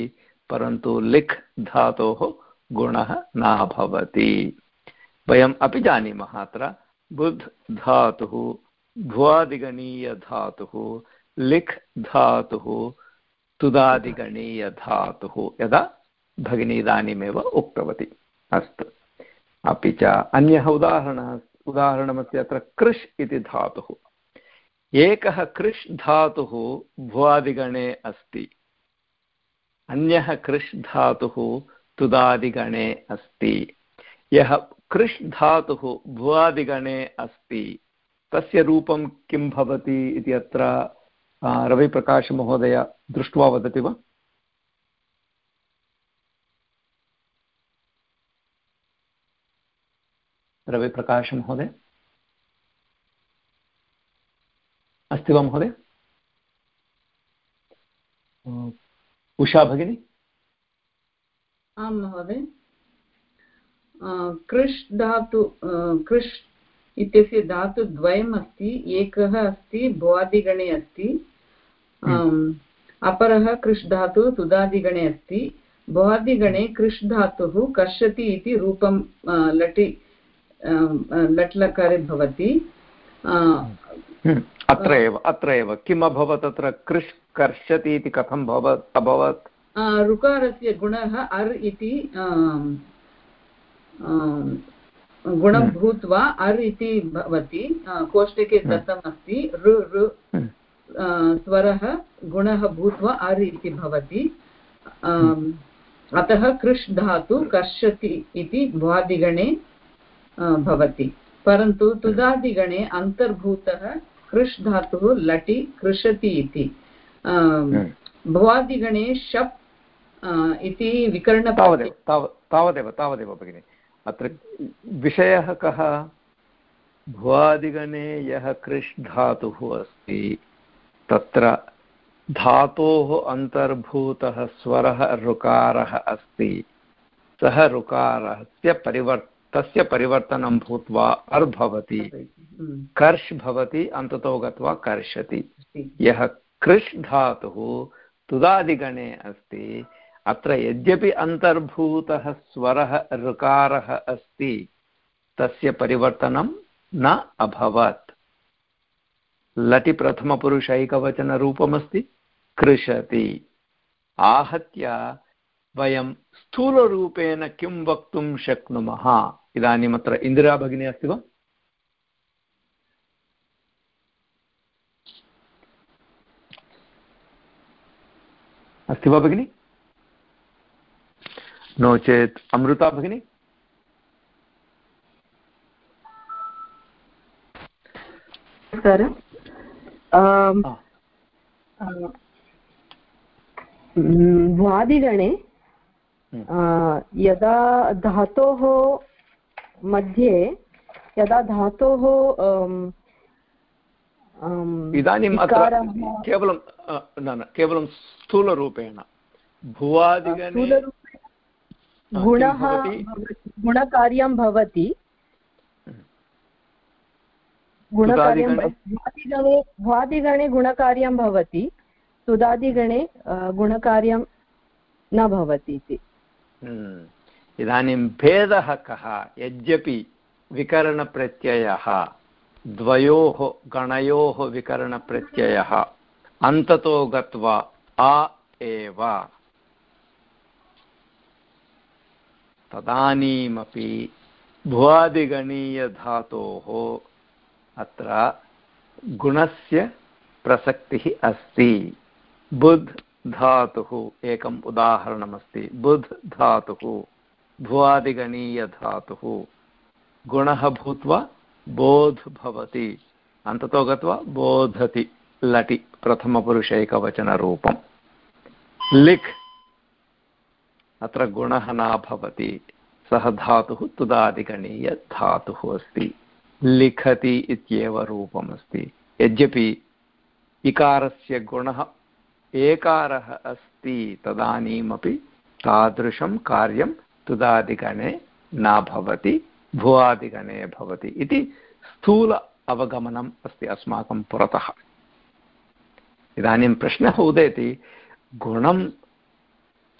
परन्तु लिख् धातोः गुणः न भवति। वयम् अपि जानीमः अत्र बुद् धातुः भुवादिगणीयधातुः लिख् धातुः, तुदादिगणीयधातुः, यदा भगिनी इदानीमेव उक्तवती। अस्तु। अपि च अन्यः उदाहरणः उदाहरणमस्ति अत्र कृष् इति धातुः। एकः कृष् धातुः भुवादिगणे अस्ति। अन्यः कृष् धातुः तुदादिगणे अस्ति। यः कृष् धातुः भुवादिगणे अस्ति। तस्य रूपं किं भवति इति अत्र रविप्रकाशमहोदय दृष्ट्वा वदति वा? रविप्रकाशमहोदय? अस्ति वा महोदय? उषा भगिनी? आं महोदय। कृष् धातु कृष् इत्यस्य धातुद्वयम् अस्ति एकः अस्ति भुवादिगणे अस्ति। अपरः कृष् धातुः तुदादिगणे अस्ति। भुवादिगणे कृष् धातुः कर्षति इति रूपं लटि लट् लकारे भवति। अत्र एव अत्र एव। किम् अभवत् अत्र? कृष् कर्षति इति कथं भवत् अभवत्? ऋकारस्य गुणः अर् इति गुणं भूत्वा अर् इति भवति कोष्टके दत्तमस्ति ऋ ऋ स्वरः गुणः भूत्वा अर् इति भवति अतः कृष् धातु कर्षति इति भ्वादिगणे भवति। परन्तु तुदादिगणे अन्तर्भूतः कृष् धातुः लटि कृषति इति भवादिगणे शप् इति विकर्ण तावदेव तावदेव तावदेव भगिनि। अत्र विषयः कः? भुवादिगणे यः कृष् धातुः अस्ति तत्र धातोः अन्तर्भूतः स्वरः ऋकारः अस्ति। सः ऋकारस्य परिवर् तस्य परिवर्तनं भूत्वा अर् भवति। कर्ष् भवति अन्ततो गत्वा कर्षति। यः कृष् धातुः तुदादिगणे अस्ति अत्र यद्यपि अन्तर्भूतः स्वरः ऋकारः अस्ति, तस्य परिवर्तनं न अभवत्। लटि प्रथमपुरुषैकवचनरूपमस्ति कृषति आहत्य वयं स्थूलरूपेण किं वक्तुं शक्नुमः? इदानीम् अत्र इन्दिरा भगिनी अस्ति वा? अस्ति वा भगिनि? नो चेत् अमृता भगिनी? नमस्कारः। वादिगणे यदा धातोः मध्ये यदा धातोः इदानीम् अत्र केवलं न न केवलं स्थूलरूपेण। भुवादिगणे गुणः गुणकार्यं भवति। गुणकार्यं भ्वादिगणे भ्वादिगणे गुणकार्यं भवति सुदादिगणे गुणकार्यं न भवति इति। हम्म। इदानीं भेदः कः? यद्यपि विकरणप्रत्ययः द्वयोः गणयोः विकरणप्रत्ययः अन्ततो गत्वा आ एव। तदानीमपि भुवादिगणीयधातोः अत्र गुणस्य प्रसक्तिः अस्ति। बुध् धातुः एकम् उदाहरणमस्ति। बुध् धातुः, भुवादिगणीयधातुः, गुणः भूत्वा बोध् भवति। अन्ततो गत्वा बोधति लटि प्रथमपुरुषैकवचनरूपं लिख् अत्र गुणः न भवति। सः धातुः तुदादिगणीयधातुः अस्ति। लिखति इत्येव रूपमस्ति। यद्यपि इकारस्य गुणः एकारः अस्ति तदानीमपि तादृशं कार्यं तुदादिगणे न भवति, भुवादिगणे भवति इति स्थूल अवगमनम् अस्ति अस्माकं पुरतः। इदानीं प्रश्नः उदेति, गुणं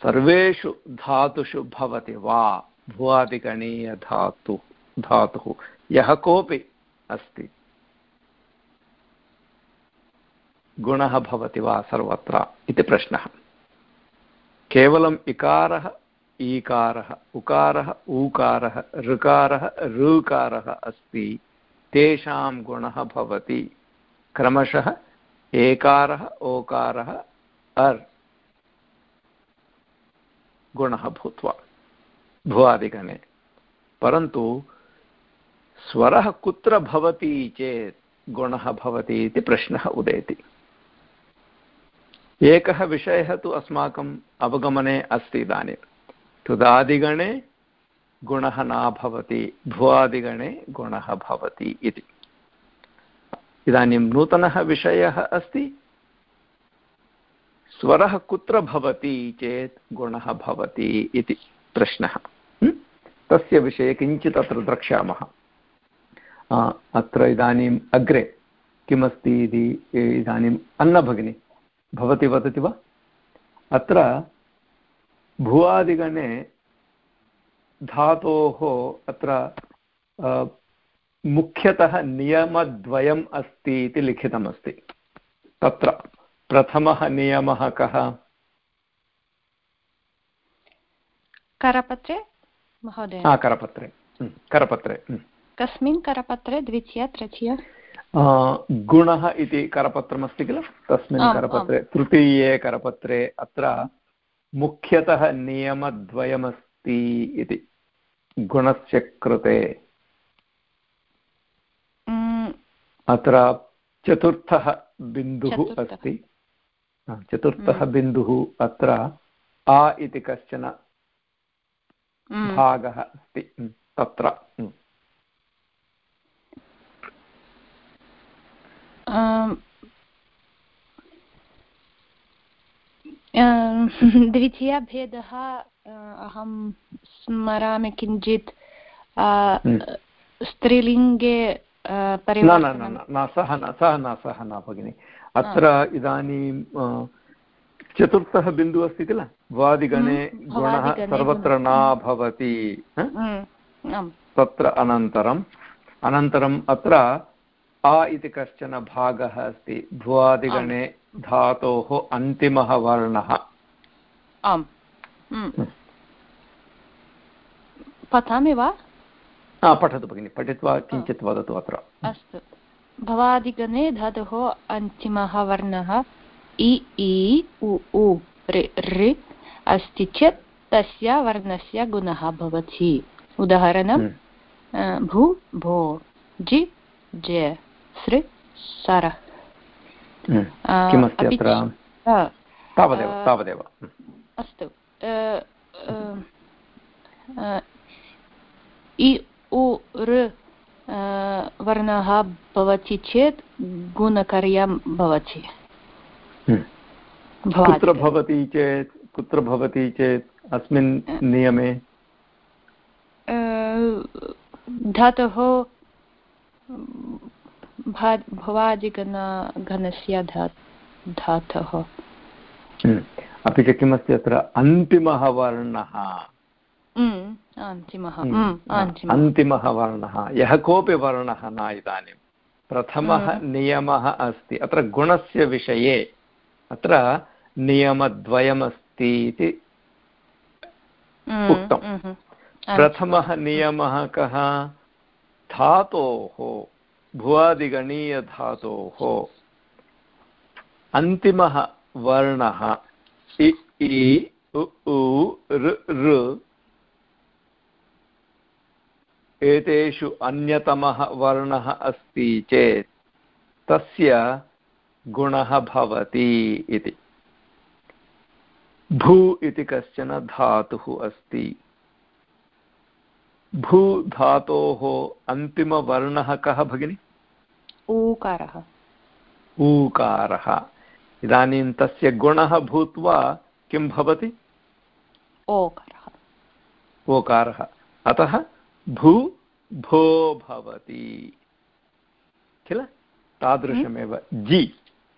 सर्वेषु धातुषु भवति वा भुवादिगणीयधातु धातुः, यः कोऽपि अस्ति। गुणः भवति वा सर्वत्र इति प्रश्नः। केवलम् इकारः, ईकारः, उकारः, ऊकारः, ऋकारः ऋकारः अस्ति, तेषां गुणः भवति। क्रमशः एकारः, ओकारः, अर्। गुणः भूत्वा। भुवादिगणे। परन्तु स्वरः कुत्र भवति चेत् गुणः भवति इति प्रश्नः उदेति। एकः विषयः तु अस्माकम् अवगमने अस्ति इदानीं। तुदादिगणे गुणः न भवति, भुवादिगणे गुणः भवति इति। इदानीं नूतनः विषयः अस्ति। स्वरः कुत्र भवति चेत् गुणः भवति इति प्रश्नः। तस्य विषये किञ्चित् अत्र द्रक्ष्यामः। अत्र इदानीम् अग्रे किमस्ति इति इदानीम् अन्नभगिनी भवती वदति वा? अत्र भुवादिगणे धातोः अत्र मुख्यतः नियमद्वयम् अस्ति इति लिखितमस्ति। तत्र। प्रथमः नियमः कः? करपत्रे महोदय। करपत्रे। करपत्रे कस्मिन् करपत्रे द्वितीय तृतीय? गुणः इति करपत्रमस्ति किल? तस्मिन् करपत्रे तृतीये करपत्रे अत्र मुख्यतः नियमद्वयमस्ति इति। गुणस्य कृते। अत्र चतुर्थः बिन्दुः अस्ति। चतुर्थः बिन्दुः अत्र आ इति कश्चन भागः अस्ति। तत्र। द्वितीयभेदः अहं स्मरामि किञ्चित् स्त्रीलिङ्गे न सः न सः न सः न भगिनि। अत्र इदानीं चतुर्थः बिन्दुः अस्ति किल? वादिगणे गुणः सर्वत्र न भवति तत्र अनन्तरम् अनन्तरम् अत्र अ इति कश्चन भागः अस्ति। भुवादिगणे धातोः अन्तिमः वर्णः। आम्। पठामि वा? पठतु भगिनि पठित्वा किञ्चित् वदतु अत्र। अस्तु। भवादिगणे धातोः अन्तिमः वर्णः इ इ उ उ ऋ अस्ति चेत् तस्य वर्णस्य गुणः भवति। उदाहरणं भू भो जि जे सृ सर। किमस्ति अत्र? तावदेव तावदेव। अस्तु इ उ ऋ वर्णः भवति चेत् गुणकार्यं भवति कुत्र भवति चेत् कुत्र भवति चेत् अस्मिन् नियमे धातोः भवादिगण घनस्य धा धातोः। अपि च किमस्ति अत्र अन्तिमः वर्णः अन्तिमः वर्णः यः कोऽपि वर्णः न इदानीं. प्रथमः नियमः अस्ति. अत्र गुणस्य विषये अत्र नियमद्वयमस्ति इति उक्तम् प्रथमः नियमः कः? धातोः. भुवादिगणीयधातोः. अन्तिमः वर्णः. इ इ उ उ ऋ एतेषु अन्यतमः वर्णः अस्ति चेत् तस्य गुणः भवति इति। भू इति कश्चन धातुः अस्ति। भू धातोः अन्तिमवर्णः कः भगिनि? ऊकारः। ऊकारः। इदानीं तस्य गुणः भूत्वा किं भवति? ओकारः। ओकारः। अतः भू भो भवति। किल? तादृशमेव। जि।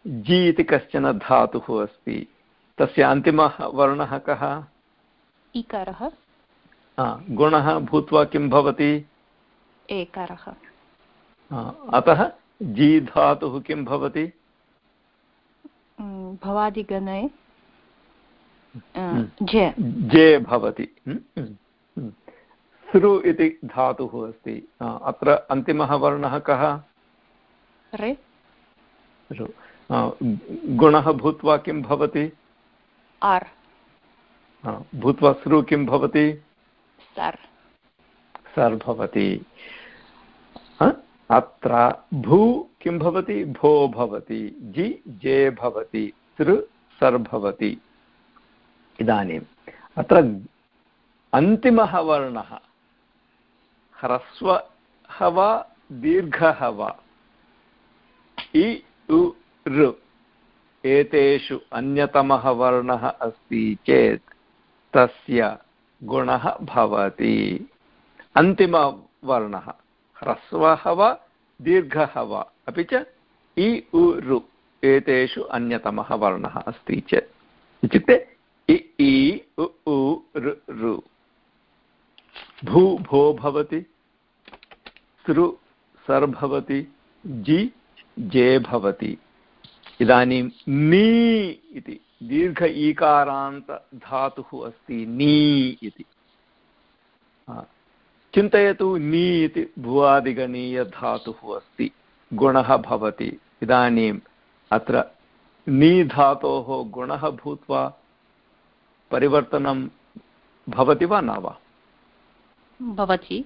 जि इति कश्चन धातुः अस्ति। तस्य अन्तिमः वर्णः कः? इकारः। गुणः भूत्वा किं भवति? एकारः। अतः जी धातुः किं भवति? भवादिगणे जे। भवति। सृ इति धातुः अस्ति। अत्र अन्तिमः वर्णः कः? गुणः भूत्वा किं भवति? आर्। भूत्वा सृ किं भवति? सर्। सर् भवति। अत्र भू किं भवति? भो भवति। जि जे भवति। सृ सर् भवति। इदानीम्। अत्र अन्तिमः वर्णः। ह्रस्वः वा दीर्घः वा इ, उ, ऋ। एतेषु अन्यतमः वर्णः अस्ति चेत् तस्य गुणः भवति। अन्तिमवर्णः, ह्रस्वः वा दीर्घः वा अपि च इ, उ रु एतेषु अन्यतमः वर्णः अस्ति चेत्। इत्युक्ते इ इ, उ ऋ। भू, भो भवति। सृ सर् भवति, जि जे भवति। इदानीं नी इति, दीर्घ ईकारान्तधातुः अस्ति, नी इति। चिन्तयतु नी इति भुवादिगणीयधातुः अस्ति, गुणः भवति। इदानीम् अत्र नी धातोः गुणः भूत्वा परिवर्तनं भवति वा न वा? भवति।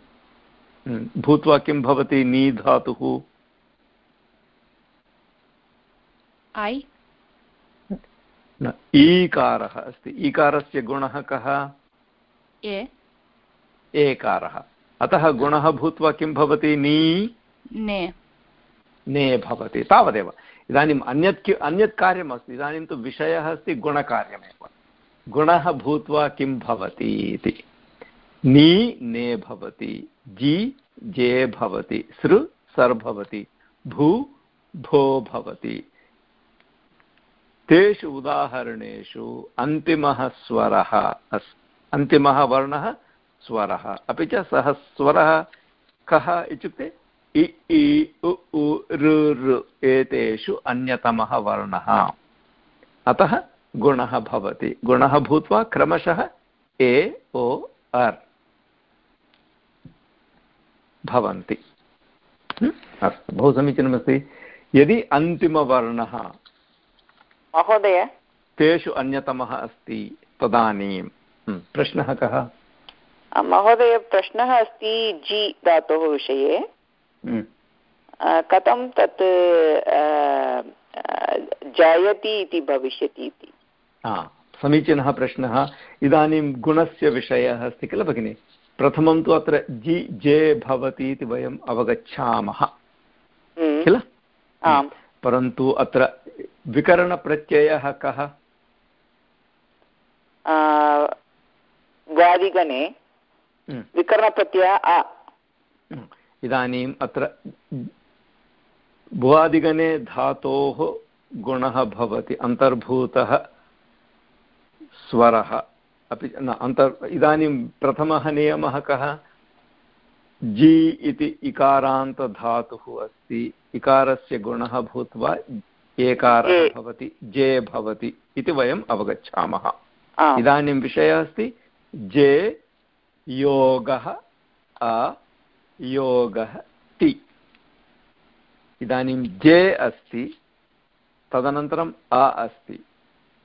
भूत्वा किं भवति नी धातुः? ऐ न ईकारः अस्ति। ईकारस्य गुणः कः? ए एकारः। अतः गुणः भूत्वा किं भवति नी? ने। ने भवति। तावदेव। इदानीम् अन्यत् अन्यत् कार्यमस्ति। इदानीं तु विषयः अस्ति गुणकार्यमेव। गुणः भूत्वा किं भवति इति। नी ने भवति। जि जे भवति, सृ सर् भवति, भू भो भवति। तेषु उदाहरणेषु अन्तिमः स्वरः अस्, अन्तिमः वर्णः स्वरः। अपि च सः स्वरः कः इत्युक्ते इ इ, उ उ, ऋ ऋ एतेषु अन्यतमः वर्णः। अतः गुणः भवति। गुणः भूत्वा क्रमशः ए, ओ, अर्। भवन्ति। अस्तु बहु समीचीनमस्ति। यदि अन्तिमवर्णः महोदय? तेषु अन्यतमः अस्ति तदानीं प्रश्नः कः? महोदय प्रश्नः अस्ति जि धातोः विषये। कथं तत् जायति इति भविष्यति इति? समीचीनः प्रश्नः। इदानीं गुणस्य विषयः अस्ति किल भगिनि? प्रथमं तु अत्र जि जे भवति इति वयम् अवगच्छामः। किल? परन्तु अत्र विकरणप्रत्ययः कः? वादिगणे विकरणप्रत्ययः आ इदानीम् अत्र भुवादिगणे धातोः गुणः भवति अन्तर्भूतः स्वरः। अपि न अन्तर् इदानीं प्रथमः नियमः कः? जि इति इकारान्तधातुः अस्ति। इकारस्य गुणः भूत्वा एकारः भवति जे भवति इति वयम् अवगच्छामः। इदानीं विषयः अस्ति जे योगः अ योगः ति। इदानीं जे अस्ति तदनन्तरम् अ अस्ति।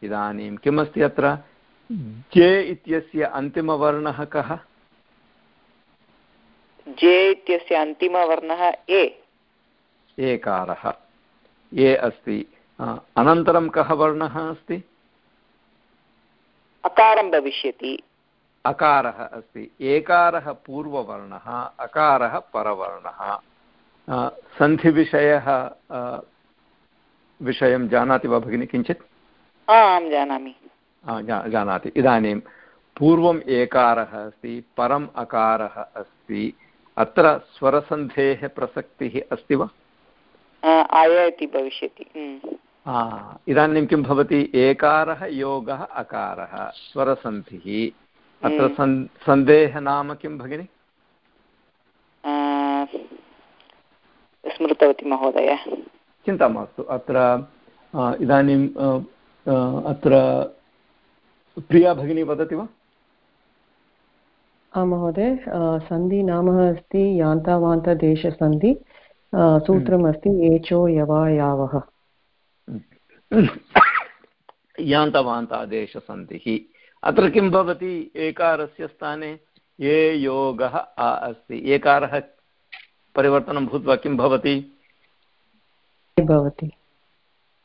इदानीं किमस्ति अत्र? जे इत्यस्य अन्तिमवर्णः कः? जे इत्यस्य अन्तिमवर्णः ए। एकारः। ए अस्ति। अनन्तरं कः वर्णः अस्ति? अकारं भविष्यति। अकारः अस्ति। एकारः पूर्ववर्णः अकारः परवर्णः। सन्धिविषयः विषयं जानाति वा भगिनि किञ्चित्? आं जानामि। जानाति। इदानीं पूर्वम् एकारः अस्ति परम् अकारः अस्ति। अत्र स्वरसन्धेः प्रसक्तिः अस्ति वा? आय इति भविष्यति। इदानीं किं भवति? एकारः योगः अकारः स्वरसन्धिः। अत्र सन् सन्धेः नाम किं भगिनि? स्मृतवती महोदय। चिन्ता मास्तु। अत्र इदानीं अत्र प्रिया भगिनी वदति वा? महोदय सन्धि नाम अस्ति यान्तावान्तदेशसन्धि सूत्रमस्ति एचो यवा यावः यान्तवान्तादेशसन्धिः। अत्र किं भवति? एकारस्य स्थाने ये योगः आ अस्ति। एकारः परिवर्तनं भूत्वा किं भवति? भवति।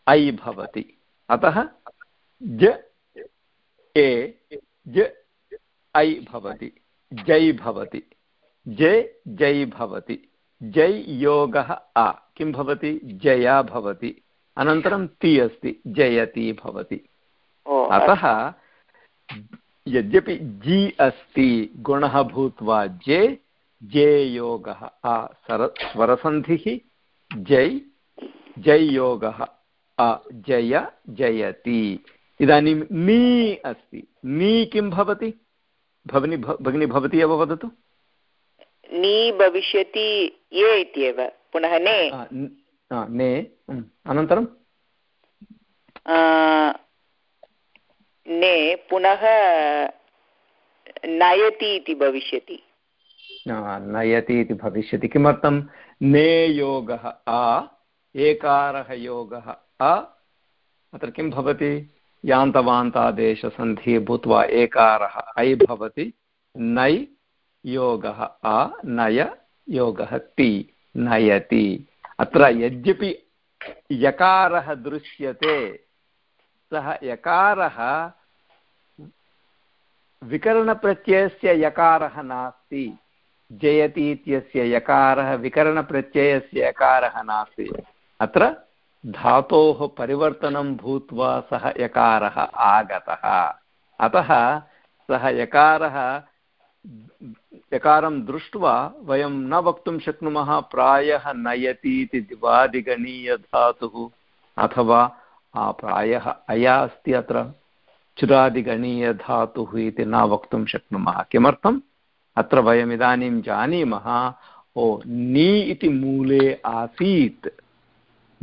ऐ भवति। अतः ज ए ज ऐ भवति जै भवति जे जै भवति जै योगः आ। किं भवति? जया भवति। अनन्तरं ति अस्ति जयति भवति। अतः यद्यपि जि अस्ति गुणः भूत्वा जे जे योगः आ सर स्वरसन्धिः जै जै योगः अ जय जयति। इदानीं नी अस्ति। नी किं भवति? भगिनी भगिनी भवती एव वदतु। नी भविष्यति ये इत्येव। पुनः ने। ने अनन्तरं? ने पुनः नयति इति भविष्यति। नयति इति भविष्यति। किमर्थं? ने योगः आ एकारः योगः अ अत्र किं भवति? यान्तवान्तादेशसन्धिः भूत्वा एकारः। ऐ भवति नै योगः, आ नय योगः, ति नयति। अत्र यद्यपि यकारः दृश्यते, सः यकारः विकरणप्रत्ययस्य यकारः नास्ति, जयति इत्यस्य यकारः विकरणप्रत्ययस्य यकारः नास्ति। अत्र धातोः परिवर्तनं भूत्वा सः यकारः आगतः। अतः सः यकारः, यकारं दृष्ट्वा वयं न वक्तुं शक्नुमः, प्रायः नयति इति दिवादिगणीयधातुः अथवा प्रायः अया अस्ति अत्र चुरादिगणीयधातुः इति न वक्तुं शक्नुमः। किमर्थम्? अत्र वयम् इदानीं जानीमः, ओ, नि इति मूले आसीत्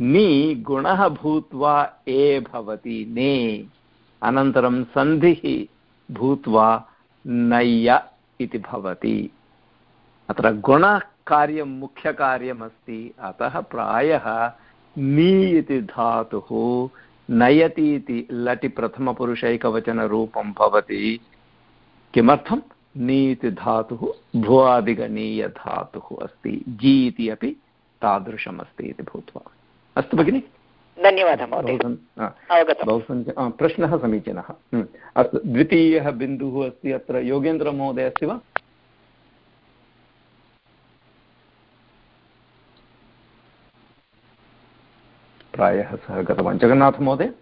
नि गुणः भूत्वा ए भवति ने। अनन्तरं सन्धिः भूत्वा नय्य इति भवति। अत्र गुणकार्यं मुख्यकार्यमस्ति, अतः प्रायः नि इति धातुः नयति इति लटि प्रथमपुरुषैकवचनरूपं भवति। किमर्थं? नि इति धातुः भुवादिगणीयधातुः अस्ति। जि इति अपि तादृशमस्ति इति भूत्वा। अस्तु भगिनि? धन्यवादः समीचीनः प्रश्नः समीचीनः। अस्तु द्वितीयः बिन्दुः अस्ति अत्र। योगेन्द्रमहोदय अस्ति वा? प्रायः सः गतवान्। जगन्नाथमहोदय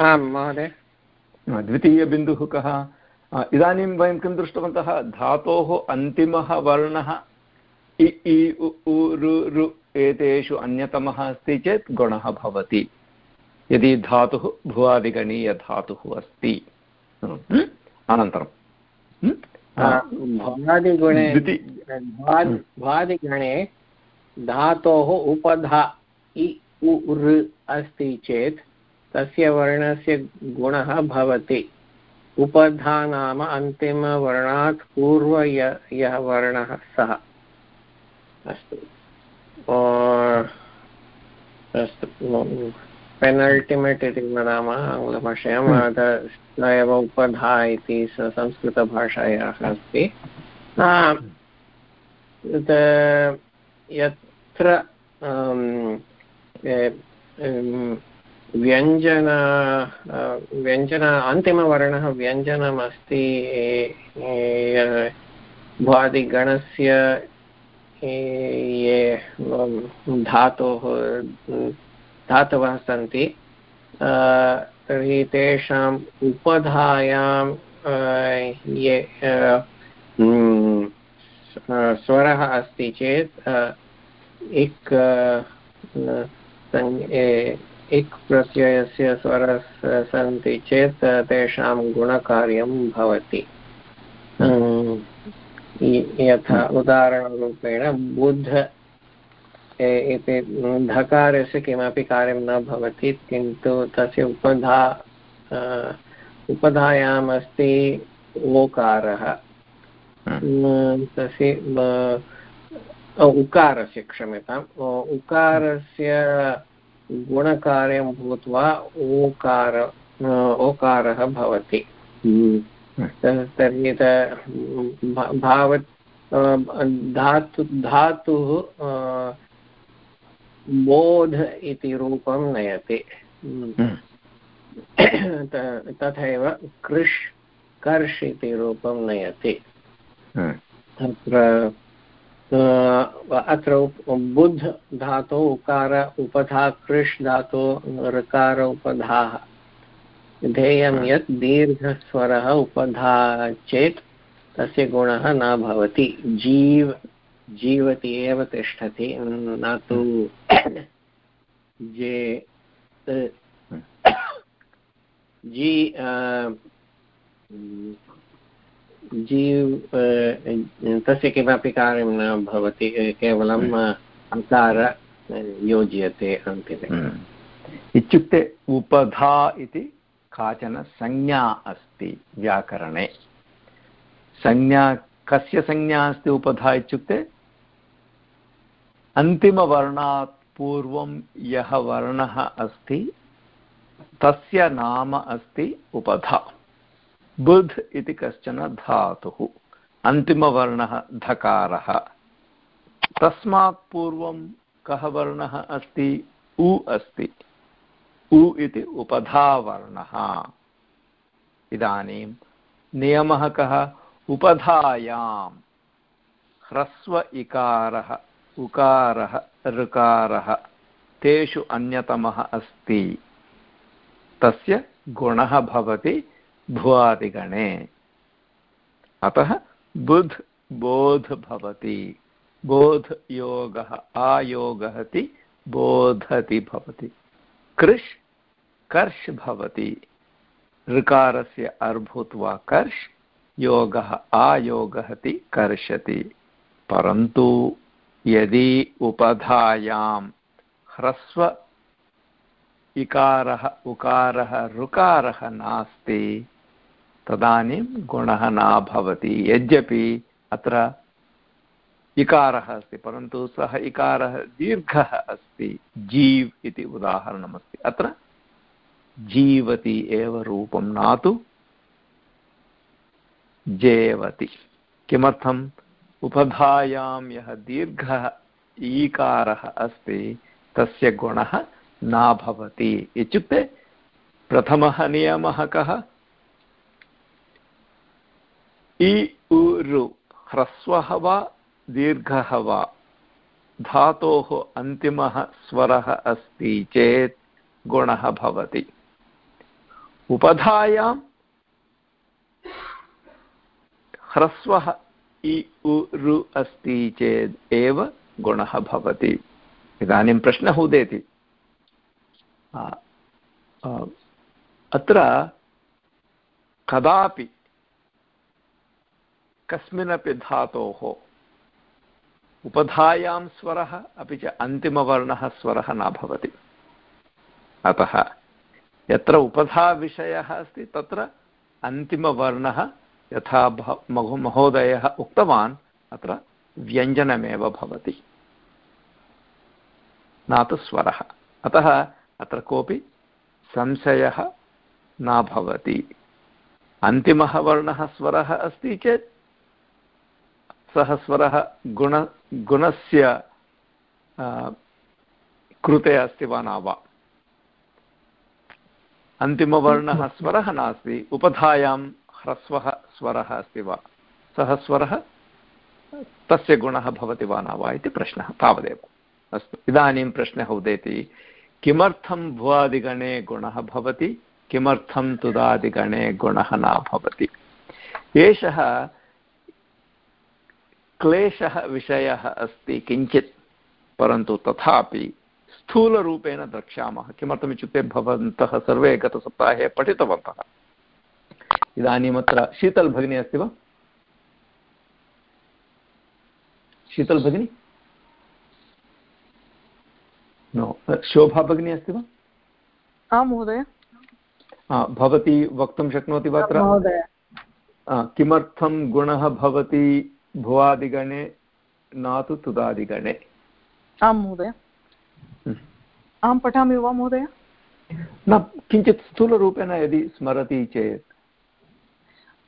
आं महोदय। द्वितीयबिन्दुः कः? इदानीं वयं किं दृष्टवन्तः? धातोः अन्तिमः वर्णः इ इ उ रु रु एतेषु अन्यतमः अस्ति चेत् गुणः भवति। यदि धातुः भुवादिगणीयधातुः अस्ति। अनन्तरं। भवादिगुणे भवादिगणे धातोः उपधा इ उ ऋ अस्ति चेत् तस्य वर्णस्य गुणः भवति। उपधा नाम अन्तिमवर्णात् पूर्व यः वर्णः सः। अस्तु अस्तु पेनल्टिमेट् इति वदामः आङ्ग्लभाषायां स एव उपधा इति संस्कृतभाषायाः अस्ति यत्र व्यञ्जन व्यञ्जन अन्तिमवर्णः व्यञ्जनमस्ति भ्वादिगणस्य ये धातोः धातवः सन्ति। तर्हि तेषाम् उपधायां ये स्वरः अस्ति चेत् इक् इक् प्रत्ययस्य स्वरः सन्ति चेत्, तेषां गुणकार्यं भवति। यथा उदाहरणरूपेण बुद्ध इति धकारस्य किमपि कार्यं न भवति किन्तु तस्य उपधा उपधायाम् अस्ति ओकारः। तस्य उकारस्य क्षम्यताम् उकारस्य गुणकार्यं भूत्वा ओकार ओकारः भवति। तर्हि भाव धातु, धातुः बोध इति रूपं नयति। तथैव कृष्, कर्ष् इति रूपं नयति। तत्र अत्र बुद्ध धातो, उकार, उपधा, कृष् धातो, ऋकार, उपधाः। ध्येयं यत् दीर्घस्वरः उपधा चेत् तस्य गुणः न भवति। जीव जीवति एव तिष्ठति। न तु जे जी जीव तस्य किमपि कार्यं न भवति। केवलम् अकार योज्यते अन्तिमे। इत्युक्ते उपधा इति काचन संज्ञा अस्ति व्याकरणे। संज्ञा, कस्य संज्ञा अस्ति उपधा इत्युक्ते, अन्तिमवर्णात् पूर्वं यः वर्णः अस्ति, तस्य नाम अस्ति उपधा। बुध् इति कश्चन धातुः, अन्तिमवर्णः धकारः। तस्मात् पूर्वं कः वर्णः अस्ति? उ अस्ति। उ इति उपधावर्णः। इदानीं नियमः कः? उपधायां ह्रस्व इकारः, उकारः, ऋकारः तेषु अन्यतमः अस्ति। तस्य गुणः भवति भुवादिगणे। अतः बुध्, बोध् भवति। बोधयोगः आयोगः इति बोधति भवति। कृष् कर्ष् भवति। ऋकारस्य अर्भूत्वा कर्ष्, योगः आयोगः इति कर्षति। परन्तु यदि उपधायां ह्रस्व इकारः, उकारः, ऋकारः नास्ति, तदानीं गुणः न भवति। यद्यपि अत्र इकारः अस्ति, परन्तु सः इकारः दीर्घः अस्ति। जीव् इति उदाहरणमस्ति। अत्र जीवति एव रूपं न तु जेवति। किमर्थम् उपधायां यः दीर्घः ईकारः अस्ति, तस्य गुणः न भवति इत्युक्ते प्रथमः नियमः कः? इ उ ह्रस्वः वा, दीर्घः वा? धातोः अन्तिमः स्वरः अस्ति चेत् गुणः भवति। उपधायां ह्रस्वः इ उ रु अस्ति चेत् एव गुणः भवति। इदानीं प्रश्नः उदेति। अत्र कदापि कस्मिन्नपि धातोः उपधायां स्वरः अपि च अन्तिमवर्णः स्वरः न भवति। अतः यत्र उपधाविषयः अस्ति, तत्र अन्तिमवर्णः यथा महोदयः उक्तवान्, अत्र व्यञ्जनमेव भवति। न तु स्वरः। अतः अत्र कोऽपि संशयः न भवति। अन्तिमः वर्णः स्वरः अस्ति चेत्, सः स्वरः गुण गुणस्य कृते अस्ति वा न वा? अन्तिमवर्णः स्वरः नास्ति। उपधायां ह्रस्वः स्वरः अस्ति वा? सः स्वरः तस्य गुणः भवति वा न वा इति प्रश्नः तावदेव। अस्तु, इदानीं प्रश्नः उदेति। किमर्थं भुवादिगणे गुणः भवति? किमर्थं तुदादिगणे गुणः न भवति? एषः क्लेशः विषयः अस्ति किञ्चित्, परन्तु तथापि स्थूलरूपेण द्रक्ष्यामः। किमर्थमित्युक्ते भवन्तः सर्वे गतसप्ताहे पठितवन्तः। इदानीम् अत्र शीतल् भगिनी अस्ति वा? शीतल् भगिनी? नो शोभा भगिनी अस्ति वा? आं महोदय। भवती वक्तुं शक्नोति वा अत्र? किमर्थं गुणः भवति भुवादिगणे न तु तुदादिगणे? आं महोदय। अहं पठामि वा महोदय? न किञ्चित् स्थूलरूपेण यदि स्मरति चेत्।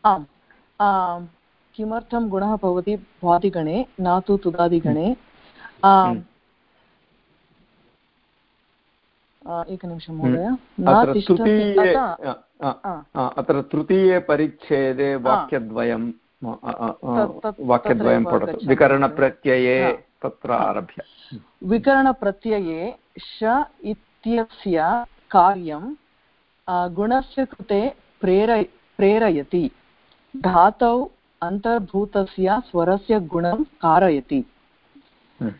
आम्। किमर्थं गुणः भवति? भ्वादिगणे न तु तुदादिगणे। एकनिमिषं महोदय। अत्र तृतीये परिच्छेदे वाक्यद्वयं वाक्यद्वयं पठतु। विकरणप्रत्यये तत्र आरभ्य। विकरणप्रत्यये श इत्यस्य कार्यं गुणस्य कृते प्रेर प्रेरयति। धातौ अन्तर्भूतस्य स्वरस्य गुणं कारयति।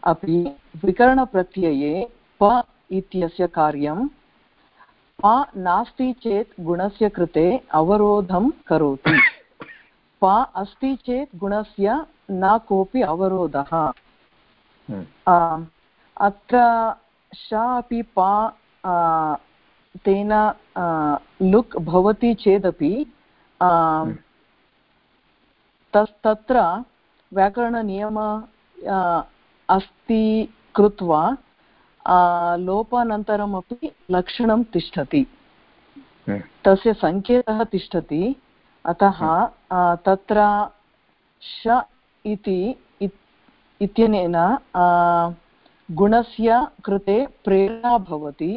अपि विकरणप्रत्यये प इत्यस्य कार्यं प नास्ति चेत् गुणस्य कृते अवरोधं करोति। प अस्ति चेत् गुणस्य न कोऽपि अवरोधः। अत्र श अपि प तेन लुक् भवति चेदपि तस् तत्र व्याकरणनियम अस्ति कृत्वा लोपानन्तरमपि लक्षणं तिष्ठति। तस्य सङ्केतः तिष्ठति। अतः तत्र श इति इत्यनेन गुणस्य कृते प्रेरणा भवति।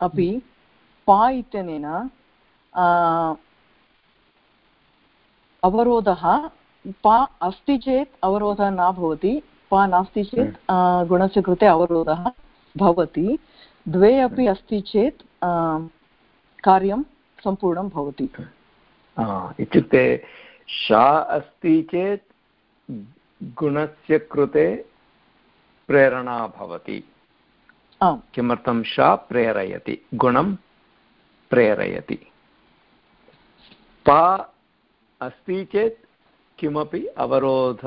अपि पा इत्यनेन अवरोधः पा अस्ति चेत् अवरोधः न भवति पा नास्ति चेत् गुणस्य कृते अवरोधः भवति। द्वे अपि अस्ति चेत् कार्यं सम्पूर्णं भवति। इत्युक्ते शा अस्ति चेत् गुणस्य कृते प्रेरणा भवति। किमर्थं शा प्रेरयति? गुणं प्रेरयति। पा अस्ति चेत् किमपि अवरोध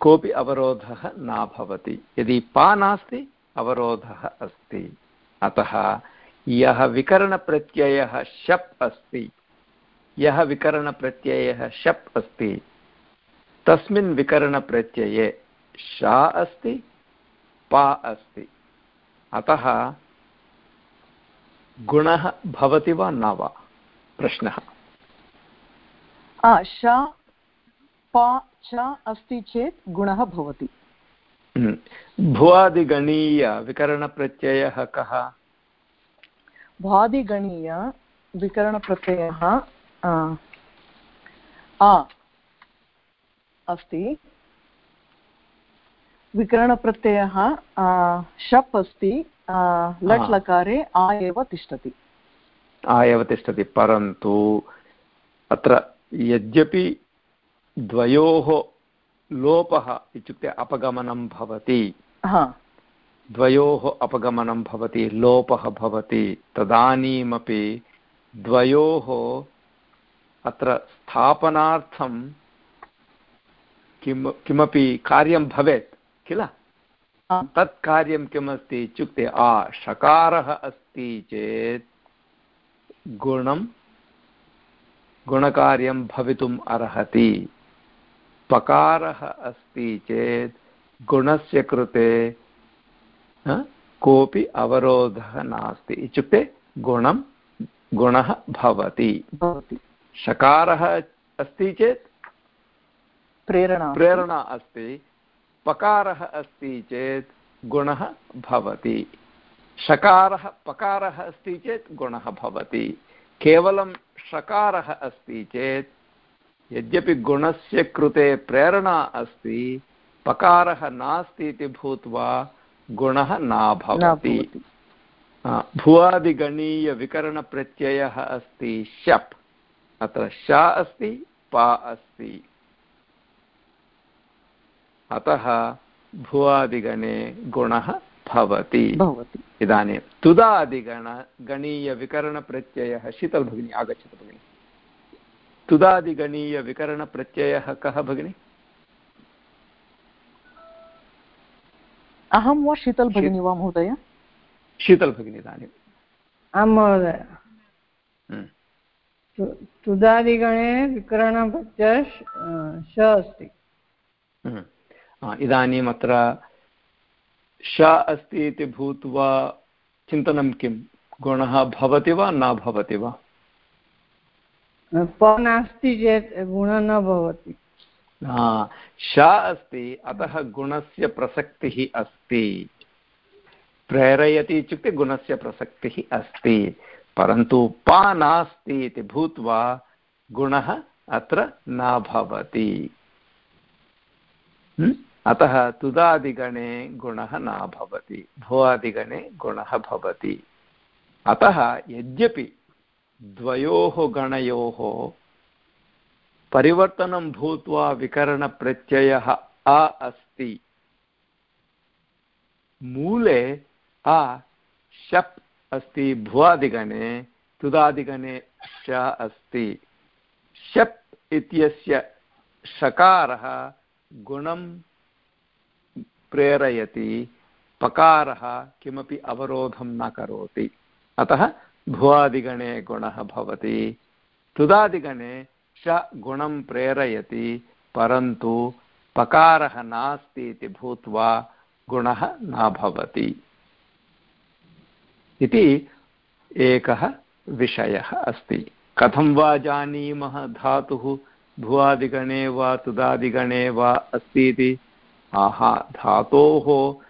कोऽपि अवरोधः न भवति। यदि पा नास्ति अवरोधः अस्ति। अतः यः विकरणप्रत्ययः शप् अस्ति यः विकरणप्रत्ययः शप् अस्ति तस्मिन् विकरणप्रत्यये शा अस्ति पा अस्ति। अतः गुणः भवति वा न वा? प्रश्नः। श पा च अस्ति चेत् गुणः भवति। भुवादिगणीयविकरणप्रत्ययः कः? भ्वादिगणीयविकरणप्रत्ययः आ अस्ति। विकरणप्रत्ययः शप् अस्ति लट् लकारे आ एव तिष्ठति। आ एव तिष्ठति परन्तु अत्र यद्यपि द्वयोः लोपः इत्युक्ते अपगमनं भवति द्वयोः अपगमनं भवति लोपः भवति तदानीमपि द्वयोः अत्र स्थापनार्थं किं किमपि कार्यं भवेत् किल? तत् कार्यं किमस्ति इत्युक्ते आ षकारः अस्ति चेत् गुणं गुणकार्यं भवितुम् अर्हति। पकारः अस्ति चेत् गुणस्य कृते कोऽपि अवरोधः नास्ति। इत्युक्ते गुणं गुणः भवति। शकारः अस्ति चेत् प्रेरणा प्रेरणा अस्ति पकारः अस्ति चेत् गुणः भवति। षकारः पकारः अस्ति चेत् गुणः भवति। केवलं षकारः अस्ति चेत् यद्यपि गुणस्य कृते प्रेरणा अस्ति पकारः नास्ति इति भूत्वा गुणः न भवति। भुवादिगणीयविकरणप्रत्ययः अस्ति शप् अत्र श अस्ति पा अस्ति। अतः भुवादिगणे गुणः भवति। इदानीं तुदादिगण गणीयविकरणप्रत्ययः शीतलभगिनी आगच्छतु भगिनि। तुदादिगणीयविकरणप्रत्ययः कः भगिनि? अहं वा शीतल भगिनी वा महोदय? शीतल भगिनी इदानीम् आं महोदय। हम्म। तुदादिगणे विकरणप्रत्ययः श अस्ति। हम्म। इदानीम् अत्र श अस्ति इति भूत्वा चिन्तनं किं? गुणः भवति वा न भवति वा? प नास्ति चेत् गुणः न भवति। श अस्ति अतः गुणस्य प्रसक्तिः अस्ति। प्रेरयति इत्युक्ते गुणस्य प्रसक्तिः अस्ति। परन्तु पा नास्ति इति भूत्वा गुणः अत्र न भवति। अतः तुदादिगणे गुणः न भवति, भुवादिगणे गुणः भवति। अतः यद्यपि द्वयोः गणयोः परिवर्तनं भूत्वा विकरणप्रत्ययः अ अस्ति, मूले अ शप् अस्ति, भुवादिगणे तुदादिगणे श अस्ति। शप् इत्यस्य षकारः गुणं प्रेरयति, पकारः किमपि अवरोधं न करोति। अतः भुवादिगणे गुणः भवति। तुदादिगणे च गुणं प्रेरयति, परन्तु पकारः नास्ति इति भूत्वा गुणः न भवति। इति एकः विषयः अस्ति। कथं वा जानीमः धातुः? भुवादिगणे वा तुदादिगणे वा अस्ति इति आहा धातोः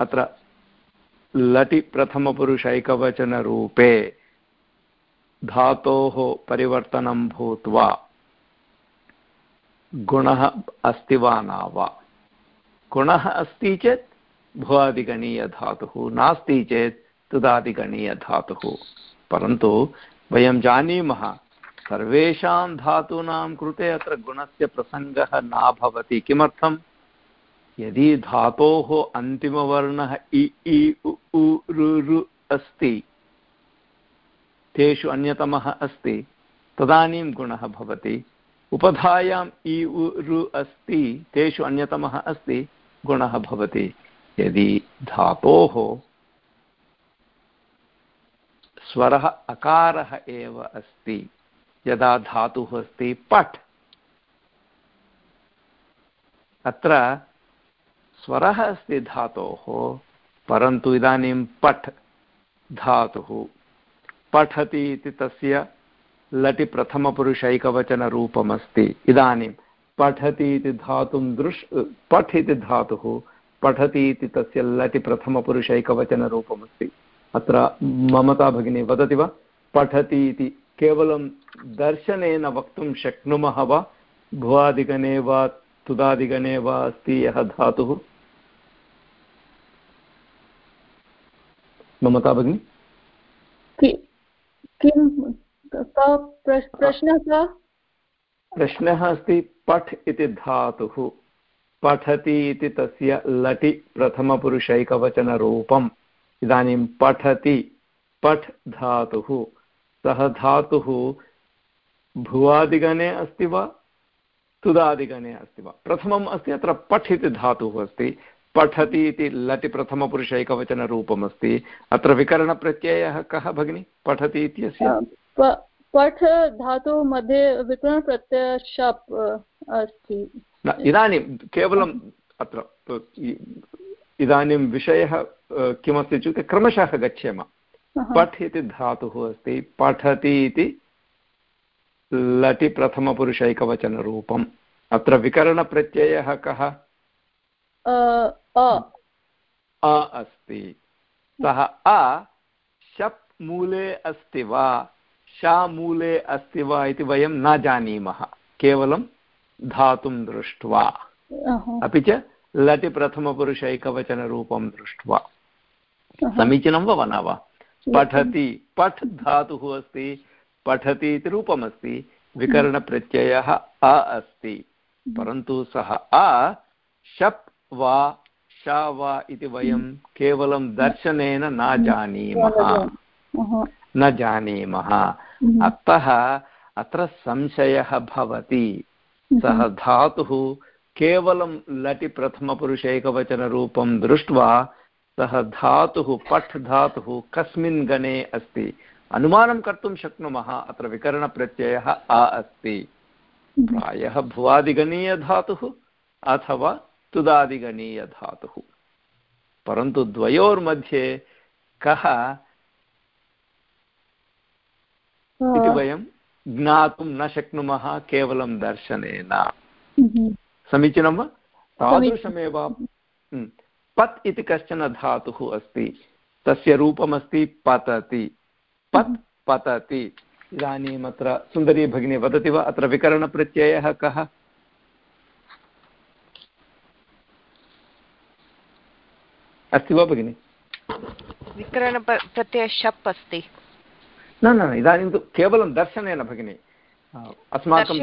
अत्र लटि प्रथमपुरुषैकवचनरूपे धातोः परिवर्तनं भूत्वा गुणः अस्ति वा न वा? गुणः अस्ति चेत् भुवादिगणीयधातुः, नास्ति चेत् तुदादिगणीयधातुः। परन्तु वयं जानीमः, सर्वेषां धातूनां कृते अत्र गुणस्य प्रसङ्गः न भवति। किमर्थं यदि धातोः अन्तिमवर्णः इ इ, उ रु अस्ति, तेषु अन्यतमः अस्ति, तदानीं गुणः भवति। उपधायाम् इ, उ रु अस्ति, तेषु अन्यतमः अस्ति, गुणः भवति। यदि धातोः स्वरः अकारः एव अस्ति, यदा धातुः अस्ति पठ् अत्र स्वरः अस्ति धातोः, परन्तु इदानीं पठ्, धातुः। पठति इति तस्य लटि प्रथमपुरुषैकवचनरूपमस्ति। इदानीं पठति इति धातुं दृश्, पठ् इति धातुः, पठति इति तस्य लटि प्रथमपुरुषैकवचनरूपमस्ति। अत्र ममता भगिनी वदति वा? पठति इति केवलं दर्शनेन वक्तुं शक्नुमः वा? भुवादिगणे वा, तुदादिगणे वा अस्ति यः धातुः? ममता भगिनी? किं प्रश्नः प्रश्नः अस्ति पठ् इति धातुः। पठति इति तस्य लटि प्रथमपुरुषैकवचनरूपम्। इदानीं पठति पठ् धातुः। सः धातुः भुवादिगणे अस्ति वा तुदादिगणे अस्ति वा? प्रथमम् अस्ति अत्र पठ् इति धातुः अस्ति। पठति इति लटि प्रथमपुरुषैकवचनरूपम् अस्ति अत्र विकरणप्रत्ययः कः भगिनि? पठति इत्यस्य? पठ धातुः मध्ये विकरणप्रत्ययः शप् अस्ति। इदानीं केवलम् अत्र इदानीं विषयः किमस्ति इत्युक्ते क्रमशः गच्छेम। पठ् इति धातुः अस्ति पठति इति लटि प्रथमपुरुषैकवचनरूपम् अत्र विकरणप्रत्ययः कः? अ अस्ति। सः अ शप् मूले अस्ति वा? शा मूले अस्ति वा इति वयं न जानीमः। केवलं धातुं दृष्ट्वा। अपि च लटि प्रथमपुरुषैकवचनरूपं दृष्ट्वा। समीचीनं वा न वा? पठति। पठ् धातुः अस्ति पठति इति रूपमस्ति। विकरणप्रत्ययः अ अस्ति। परन्तु सः अ शप् वा शा वा इति वयं केवलं दर्शनेन न जानीमः। न जानीमः। अतः अत्र संशयः भवति। सः धातुः केवलं लटि प्रथमपुरुषैकवचनरूपं दृष्ट्वा सः धातुः पठ् धातुः कस्मिन् गणे अस्ति। अनुमानं कर्तुं शक्नुमः अत्र विकरणप्रत्ययः आ अस्ति। प्रायः भुवादिगणीयधातुः अथवा तुदादिगणीयधातुः परन्तु द्वयोर्मध्ये कः इति वयं ज्ञातुं न शक्नुमः केवलं दर्शनेन। समीचीनं वा? तादृशमेव पत् इति कश्चन धातुः अस्ति। तस्य रूपमस्ति पतति। पत् पतति। इदानीम् अत्र सुन्दरी भगिनी वदति वा? अत्र विकरणप्रत्ययः कः? अस्ति वा भगिनि? विकरणप्रत्ययः शप् अस्ति न न इदानीं तु केवलं दर्शनेन भगिनि अस्माकं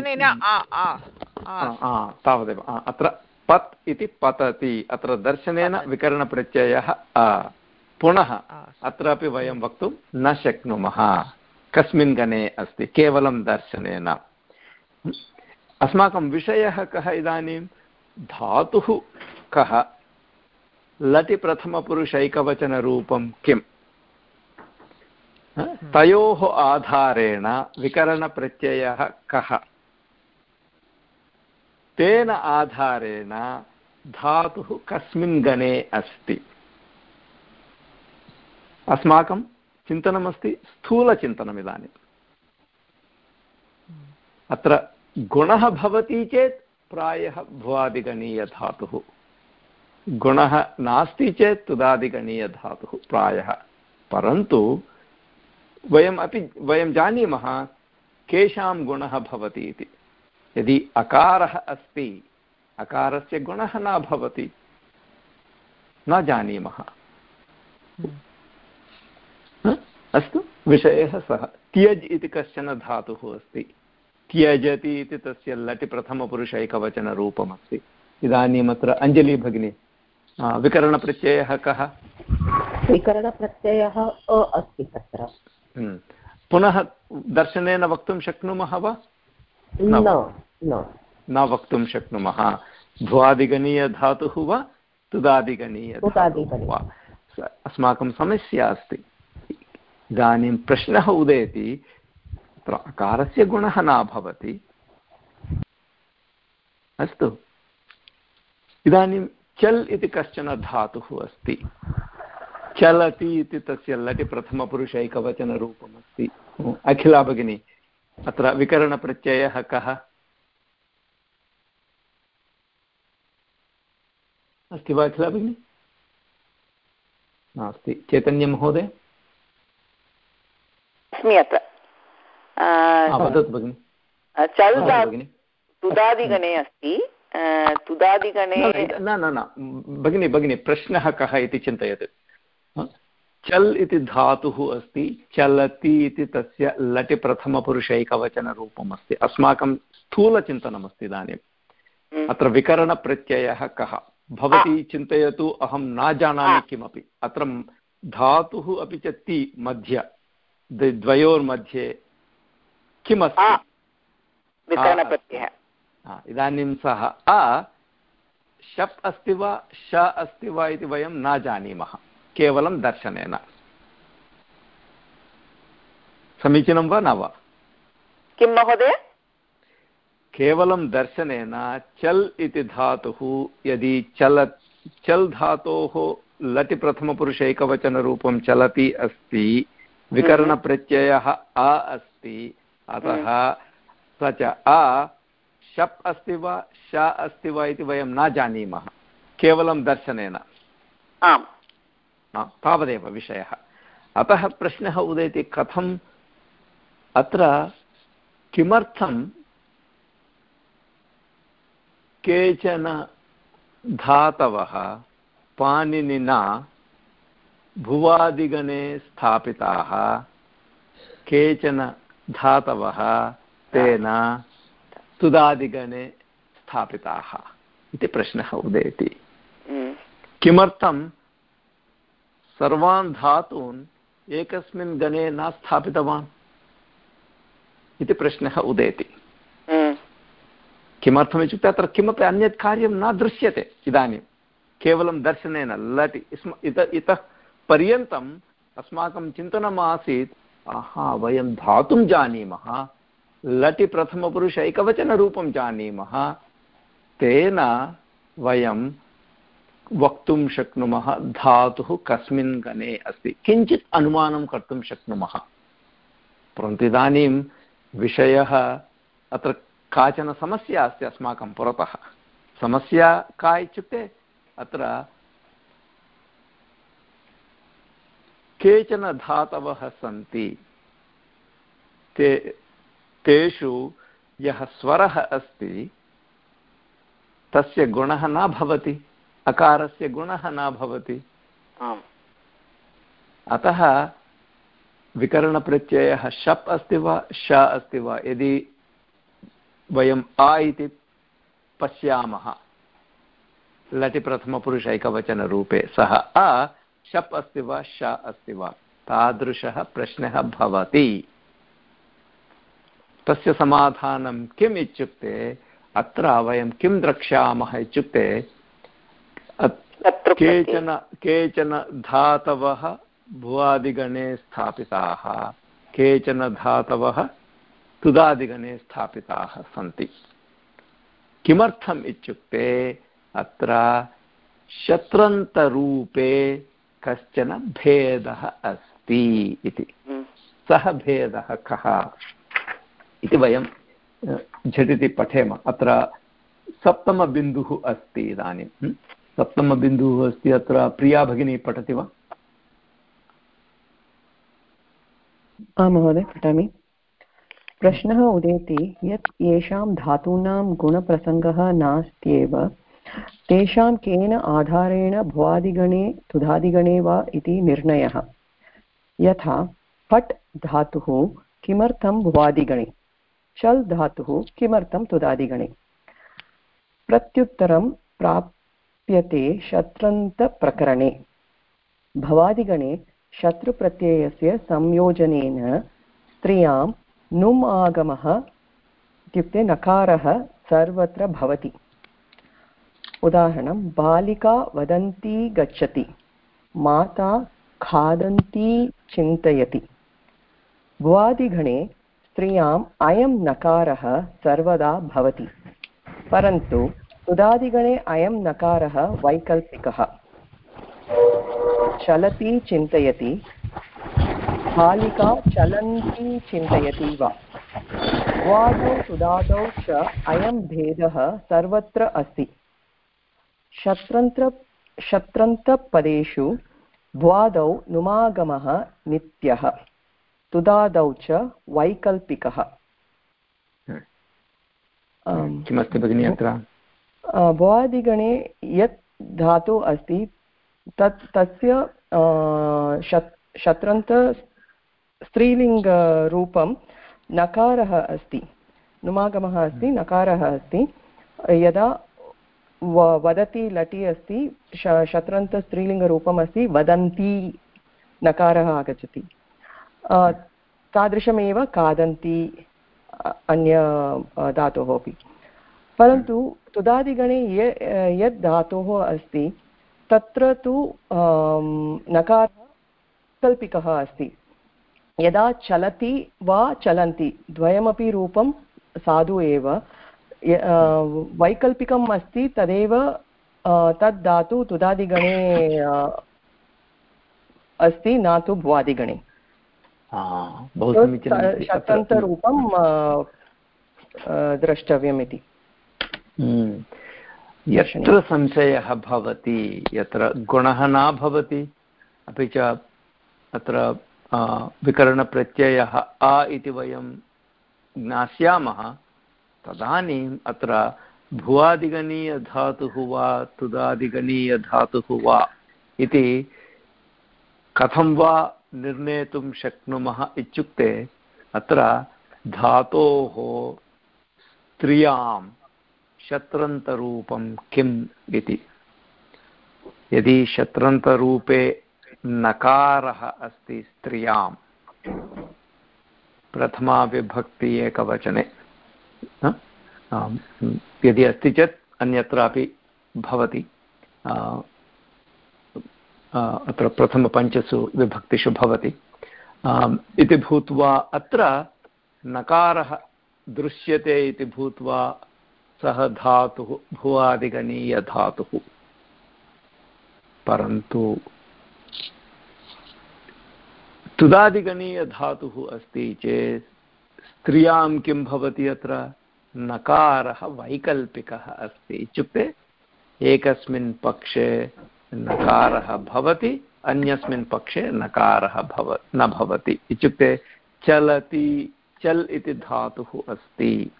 तावदेव अत्र पत् इति पतति अत्र दर्शनेन विकरणप्रत्ययः पुनः अत्रापि वयं वक्तुं न शक्नुमः। कस्मिन् गणे अस्ति केवलं दर्शनेन। अस्माकं विषयः कः इदानीं? धातुः कः? लटि प्रथमपुरुषैकवचनरूपं किम् तयोः आधारेण विकरणप्रत्ययः कः तेन आधारेण धातुः कस्मिन् गणे अस्ति अस्माकं चिन्तनमस्ति स्थूलचिन्तनम् इदानीम् अत्र गुणः भवति चेत् प्रायः भुवादिगणीयधातुः गुणः नास्ति चेत् तुदादिगणीयधातुः प्रायः। परन्तु वयम् अपि वयं जानीमः केषां गुणः भवति इति। यदि अकारः अस्ति, अकारस्य गुणः न भवति, न जानीमः। अस्तु, विषयः सः। त्यज् इति कश्चन धातुः अस्ति। त्यजति इति तस्य लटि प्रथमपुरुषैकवचनरूपमस्ति इदानीम् भगिनी विकरणप्रत्ययः कः? विकरणप्रत्ययः अ अस्ति तत्र। हम्म। पुनः दर्शनेन वक्तुं शक्नुमः वा? न वक्तुं। शक्नुमः। भुवादिगणीयधातुः वा? तुदादिगणीयधातुः वा? अस्माकं समस्या अस्ति। इदानीं प्रश्नः उदेति तत्र अकारस्य गुणः न भवति। अस्तु। इदानीं चल् इति कश्चन धातुः अस्ति। चलति इति तस्य लटि प्रथमपुरुषैकवचनरूपमस्ति अखिला भगिनी अत्र विकरणप्रत्ययः कः? अस्ति वा अखिला भगिनी? नास्ति। चैतन्यमहोदय अस्मि अत्र। वदतु भगिनि। चल् तुदादिगणे अस्ति। तुदादिगणे न न न भगिनि भगिनि प्रश्नः कः इति चिन्तयतु. चल् इति धातुः अस्ति चलति इति तस्य लटि प्रथमपुरुषैकवचनरूपम् अस्ति अस्माकं स्थूलचिन्तनमस्ति इदानीम् हम्म। अत्र विकरणप्रत्ययः कः? भवती चिन्तयतु अहं न जानामि किमपि. अत्र धातुः अपि च ति मध्य द्वयोर्मध्ये किमस्ति? इदानीं सः अ शप् अस्ति वा श अस्ति वा इति वयं न जानीमः केवलं दर्शनेन। समीचीनं वा न वा? किं महोदय? केवलं दर्शनेन चल् इति धातुः यदि चल चल् धातोः लटि प्रथमपुरुषैकवचनरूपं चलति अस्ति विकरणप्रत्ययः अ अस्ति अतः स च अ शप् अस्ति वा श अस्ति वा इति वयं न जानीमः। केवलं दर्शनेन। आम्। तावदेव विषयः। अतः प्रश्नः उदेति कथम्? अत्र किमर्थं केचन धातवः पाणिनिना भुवादिगणे स्थापिताः? केचन धातवः तेन तुदादिगणे स्थापिताः इति प्रश्नः उदेति हम्म। किमर्थं सर्वान् धातून् एकस्मिन् गणे न स्थापितवान् इति प्रश्नः उदेति हम्म। किमर्थमित्युक्ते अत्र किमपि अन्यत् कार्यं न दृश्यते इदानीं केवलं दर्शनेन लटि स्म इत इतः पर्यन्तम् अस्माकं चिन्तनम् आसीत् आहा वयं धातुं जानीमः लटि प्रथमपुरुष एकवचनरूपं जानीमः, तेन वयं वक्तुं शक्नुमः, धातुः कस्मिन् गणे अस्ति। किञ्चित् अनुमानं कर्तुं शक्नुमः। परन्तु इदानीं विषयः अत्र काचन समस्या अस्ति अस्माकं पुरतः। समस्या का इत्युक्ते अत्र केचन धातवः सन्ति, ते तेषु यः स्वरः अस्ति तस्य गुणः न भवति अकारस्य गुणः न भवति। अतः विकरणप्रत्ययः शप् अस्ति वा श अस्ति वा यदि वयम् आ इति पश्यामः लटि प्रथमपुरुषैकवचनरूपे सः अ शप् अस्ति वा श अस्ति वा तादृशः प्रश्नः भवति। तस्य समाधानं किम् इत्युक्ते? अत्र वयं किं द्रक्ष्यामः इत्युक्ते? केचन केचन धातवः भुवादिगणे स्थापिताः। केचन धातवः तुदादिगणे स्थापिताः सन्ति। किमर्थम् इत्युक्ते? अत्र शत्रन्तरूपे कश्चन भेदः अस्ति इति। सः भेदः कः? इति वयं झटिति पठेम। अत्र सप्तमबिन्दुः अस्ति इदानीं। सप्तमबिन्दुः अस्ति अत्र। प्रिया भगिनी पठति वा? आं महोदय, पठामि। प्रश्नः उदेति, यत् येषां धातूनां गुणप्रसङ्गः नास्त्येव, तेषां केन आधारेण भुवादिगणे, तुधादिगणे वा इति निर्णयः। यथा, फट् धातुः किमर्थं भुवादिगणे? चल् धातुः किमर्थं तुदादिगणे? प्रत्युत्तरं प्राप्यते शत्रन्तप्रकरणे। भवादिगणे शत्रुप्रत्ययस्य संयोजनेन स्त्रियाँ नुम् आगमः इत्युक्ते नकारः सर्वत्र भवति। उदाहरणं, बालिका वदन्ती गच्छति, माता खादन्ती चिन्तयति। भुवादिगणे स्त्रियाम् अयं नकारः सर्वदा भवति, परन्तु सुदादिगणे अयं नकारः वैकल्पिकः। चलति चिन्तयति बालिका चलन्ती चिन्तयति वा? द्वादौ सुदादौ च अयं भेदः सर्वत्र अस्ति। शत्रन्त्र, शत्रन्तपदेषु द्वादौ नुमागमः नित्यः। तुदादौ च वैकल्पिकः। किमस्ति भगिनि अत्र? भुवादिगणे यत् धातु अस्ति तत् तस्य शत् शत्रन्त स्त्रीलिङ्गरूपं नकारः अस्ति। नुमागमः अस्ति नकारः अस्ति। यदा वदति लटि अस्ति शत्रन्त स्त्रीलिङ्गरूपम् अस्ति वदन्ती नकारः आगच्छति। तादृशमेव खादन्ति अन्य धातोः अपि। परन्तु तुदादिगणे ये, यद् धातोः अस्ति, तत्र तु नकारः कल्पिकः अस्ति। यदा चलति वा चलन्ति, द्वयमपि रूपं साधु एव। वैकल्पिकम् अस्ति, तदेव तद् धातु तुदादिगणे अस्ति, न तु भ्वादिगणे। शतन्तरूपं द्रष्टव्यम् इति हम्म। यत्र संशयः भवति यत्र गुणः न भवति अपि च अत्र विकरणप्रत्ययः अ इति वयं ज्ञास्यामः तदानीम् अत्र भुवादिगणीयधातुः वा तुदादिगणीयधातुः वा इति कथं वा निर्णेतुं शक्नुमः इत्युक्ते अत्र धातोः स्त्रियाँ शत्रन्तरूपं किम् इति। यदि शत्रन्तरूपे नकारः अस्ति स्त्रियाँ, प्रथमाविभक्ति एकवचने। यदि अस्ति चेत् अन्यत्रापि भवति। अत्र प्रथमपञ्चसु विभक्तिषु भवति। इति भूत्वा अत्र नकारः दृश्यते इति भूत्वा सः धातुः भुवादिगणीयधातुः परन्तु तुदादिगणीयधातुः अस्ति चेत् स्त्रियाँ किं भवति अत्र? नकारः वैकल्पिकः अस्ति। इत्युक्ते एकस्मिन् पक्षे नकारः भवति, अन्यस्मिन् पक्षे नकारः भव, न भवति। इत्युक्ते चलति, चल् इति धातुः अस्ति।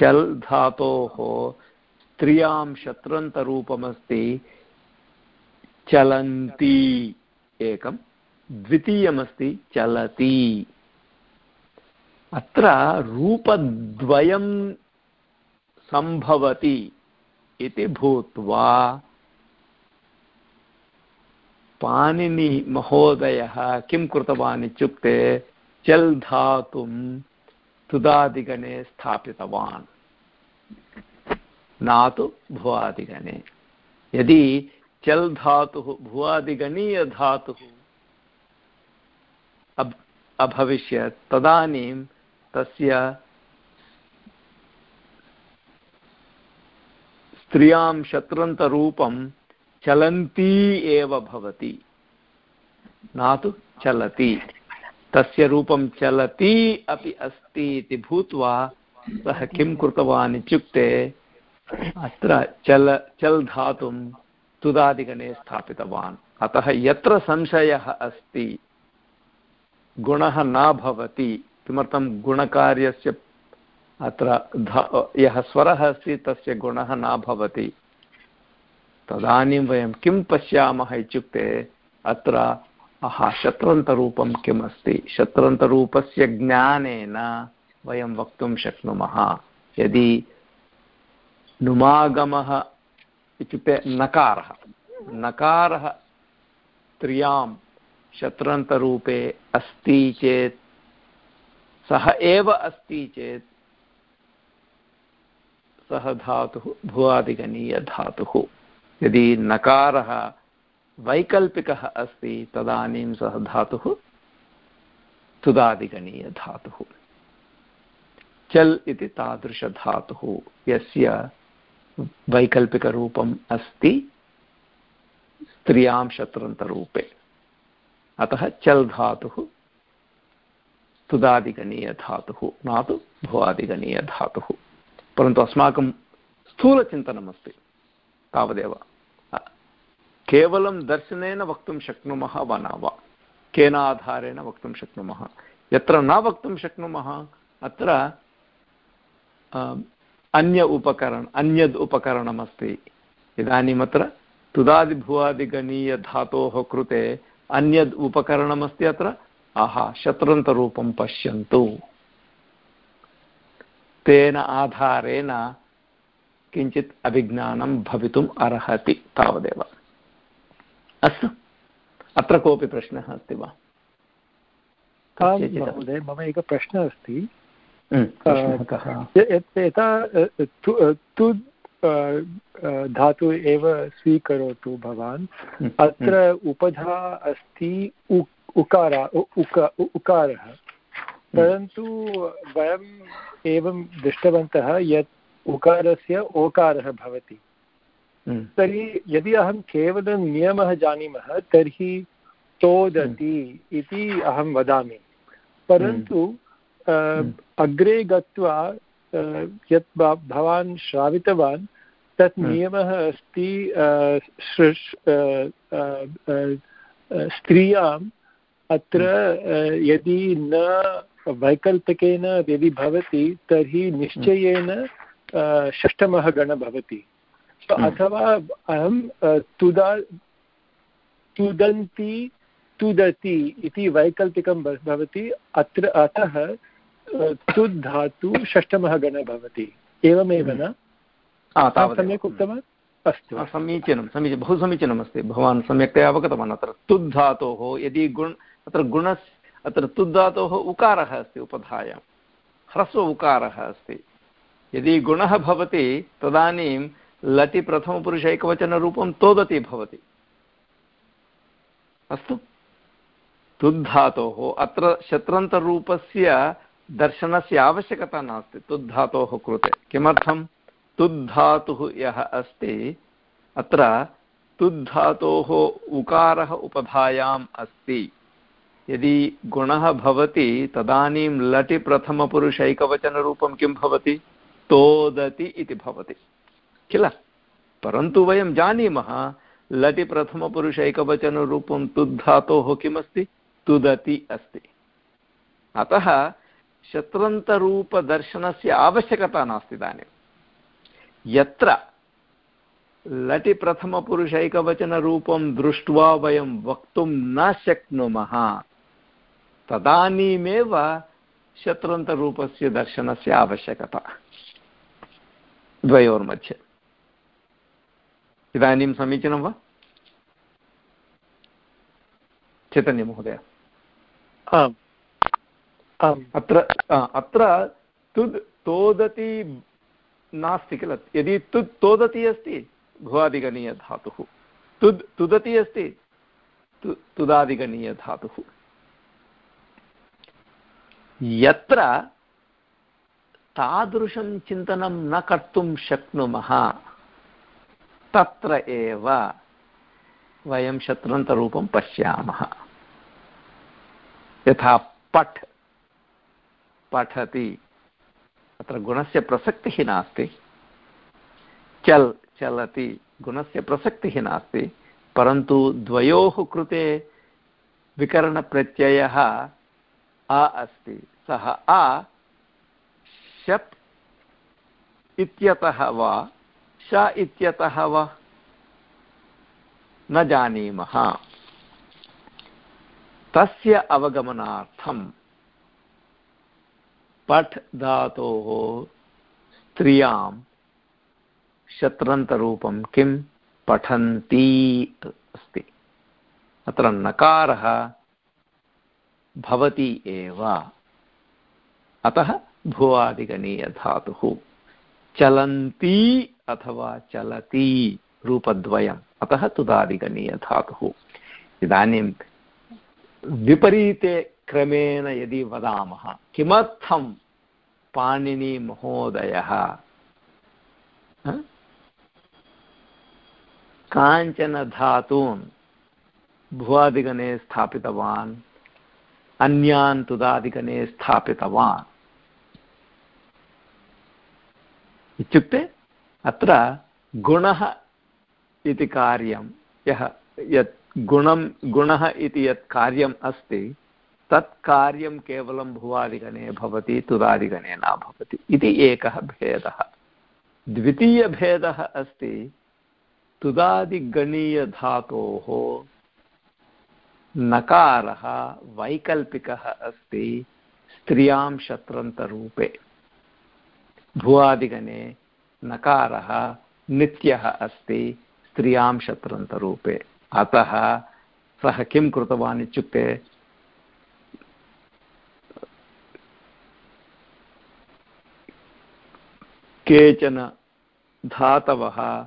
चल् धातोः स्त्रियाँ शत्रन्तरूपमस्ति। चलन्ति एकं, द्वितीयमस्ति चलति। अत्र रूपद्वयं सम्भवति इति भूत्वा पाणिनिमहोदयः किं कृतवान् इत्युक्ते चल् धातुं तुदादिगणे स्थापितवान्। न तु भुवादिगणे। यदि चल् धातुः भुवादिगणीयधातुः अब्, अभविष्यत्, तदानीं तस्य स्त्रियाँ शत्रन्तरूपं चलन्ती एव भवति। न तु चलति। तस्य रूपं चलति अपि अस्ति इति भूत्वा सः किं कृतवान् इत्युक्ते अत्र चल, चल् धातुं तुदादिगणे स्थापितवान्। अतः यत्र संशयः अस्ति, गुणः न भवति, किमर्थं गुणकार्यस्य अत्र यः स्वरः अस्ति तस्य गुणः न भवति। तदानीं वयं किं पश्यामः इत्युक्ते, अत्र शत्रन्तरूपं किम् अस्ति शत्रन्तरूपस्य ज्ञानेन वयं वक्तुं शक्नुमः। यदि नुमागमः इत्युक्ते नकारः नकारः त्रियाँ शत्रन्तरूपे अस्ति चेत्, सः एव अस्ति चेत्, सः धातुः, भुवादिगणीयधातुः। यदि नकारः वैकल्पिकः अस्ति, तदानीं सः धातुः तुदादिगणीयधातुः। चल् इति तादृशधातुः यस्य वैकल्पिकरूपम् अस्ति स्त्रियाँ शत्रन्तरूपे। अतः चल् धातुः तुदादिगणीयधातुः, न तु भुवादिगणीयधातुः परन्तु अस्माकं स्थूलचिन्तनमस्ति तावदेव। केवलं दर्शनेन वक्तुं शक्नुमः वा न वा? केन आधारेण वक्तुं शक्नुमः? यत्र न वक्तुं शक्नुमः, अत्र अन्य उपकरण, अन्यद् उपकरणमस्ति. इदानीम् अत्र तुदादिभुवादिगणीयधातोः कृते अन्यद् उपकरणमस्ति अत्र? आहा, शत्रन्तरूपं पश्यन्तु. तेन आधारेण किञ्चित् अभिज्ञानं भवितुम् अर्हति तावदेव. अस्तु। अत्र कोऽपि प्रश्नः अस्ति वा? महोदय मम एकः प्रश्नः अस्ति। यथा तु धातु एव स्वीकरोतु भवान्। अत्र उपधा अस्ति उकार उकारः। परन्तु वयम् एवं दृष्टवन्तः यत् उकारस्य ओकारः भवति। तर्हि यदि अहं केवलं नियमः जानीमः तर्हि तोदति इति अहं वदामि। परन्तु अग्रे गत्वा यत् भवान् श्रावितवान् तत् नियमः अस्ति स्त्रियाम् अत्र यदि न वैकल्पिकेन यदि भवति तर्हि निश्चयेन षष्ठमः गणः भवति। अथवा अहं तुदा तुदन्ति तुदति इति वैकल्पिकं भवति। अत्र अतः तुद् धातु षष्ठमः गणः भवति। एवमेव न? सम्यक् उक्तवान्? अस्तु। समीचीनं समीचीनं बहु समीचीनमस्ति। भवान् सम्यक्तया अवगतवान् अत्र। तुद् धातोः यदि गुण अत्र गुणस् अत्र तुद् धातोः उकारः अस्ति उपधायां। ह्रस्व उकारः अस्ति। यदि गुणः भवति तदानीं लटि प्रथमपुरुषैकवचनरूपं तोदति भवति। अस्तु। तुद्धातोः अत्र शत्रन्तरूपस्य दर्शनस्य आवश्यकता नास्ति, तुद्धातोः कृते। किमर्थं? तुद्धातुः यः अस्ति, अत्र तुद्धातोः उकारः उपधायाम् अस्ति। यदि गुणः भवति, तदानीं लटि प्रथमपुरुषैकवचनरूपं किं भवति? तोदति इति भवति। किल? परन्तु वयं जानीमः लटि प्रथमपुरुषैकवचनरूपं तुद्धातोः किमस्ति? तुदति अस्ति। अतः शत्रन्तरूपदर्शनस्य आवश्यकता नास्ति इदानीं। यत्र लटि प्रथमपुरुषैकवचनरूपं दृष्ट्वा वयं वक्तुं न शक्नुमः, तदानीमेव शत्रन्तरूपस्य दर्शनस्य आवश्यकता। द्वयोर्मध्ये। इदानीं समीचीनं वा? चैतन्यमहोदय आम्। आम्। अत्र अत्र तुद् तोदति नास्ति किल? यदि तुद् तोदति अस्ति भुवादिगणीयधातुः तुद् तुदति अस्ति तु तुदादिगणीयधातुः। यत्र तादृशं चिन्तनं न कर्तुं शक्नुमः तत्र एव वयं शत्रन्तरूपं पश्यामः। यथा पठ्, पठति अत्र गुणस्य प्रसक्तिः नास्ति। चल्, चलति, गुणस्य प्रसक्तिः नास्ति, परन्तु द्वयोः कृते विकरणप्रत्ययः अ अस्ति। सः आ शप् इत्यतः वा श इत्यतः वा? न जानीमः। तस्य अवगमनार्थं पठ् धातोः स्त्रियाँ शत्रन्तरूपं किं पठन्ती अस्ति। अत्र नकारः भवति एव। अतः भुवादिगणीयधातुः चलन्ती अथवा चलति रूपद्वयम्। अतः तुदादिगणीयधातुः। इदानीं विपरीते क्रमेण यदि वदामः, किमर्थं पाणिनिमहोदयः काञ्चन धातून् भुवादिगणे स्थापितवान्, अन्यान् तुदादिगणे स्थापितवान्। इत्युक्ते अत्र गुणः इति कार्यं, यः यत् गुणं, गुणः इति यत् कार्यम् अस्ति, तत् कार्यं केवलं भुवादिगणे भवति, तुदादिगणे न भवति, इति एकः भेदः। द्वितीयभेदः अस्ति, तुदादिगणीयधातोः नकारः वैकल्पिकः अस्ति, स्त्रियाँ शत्रन्तरूपे। भुवादिगणे नकारः नित्यः अस्ति स्त्रियाँ शत्रन्तरूपे। अतः सः किं कृतवान् इत्युक्ते, केचन धातवः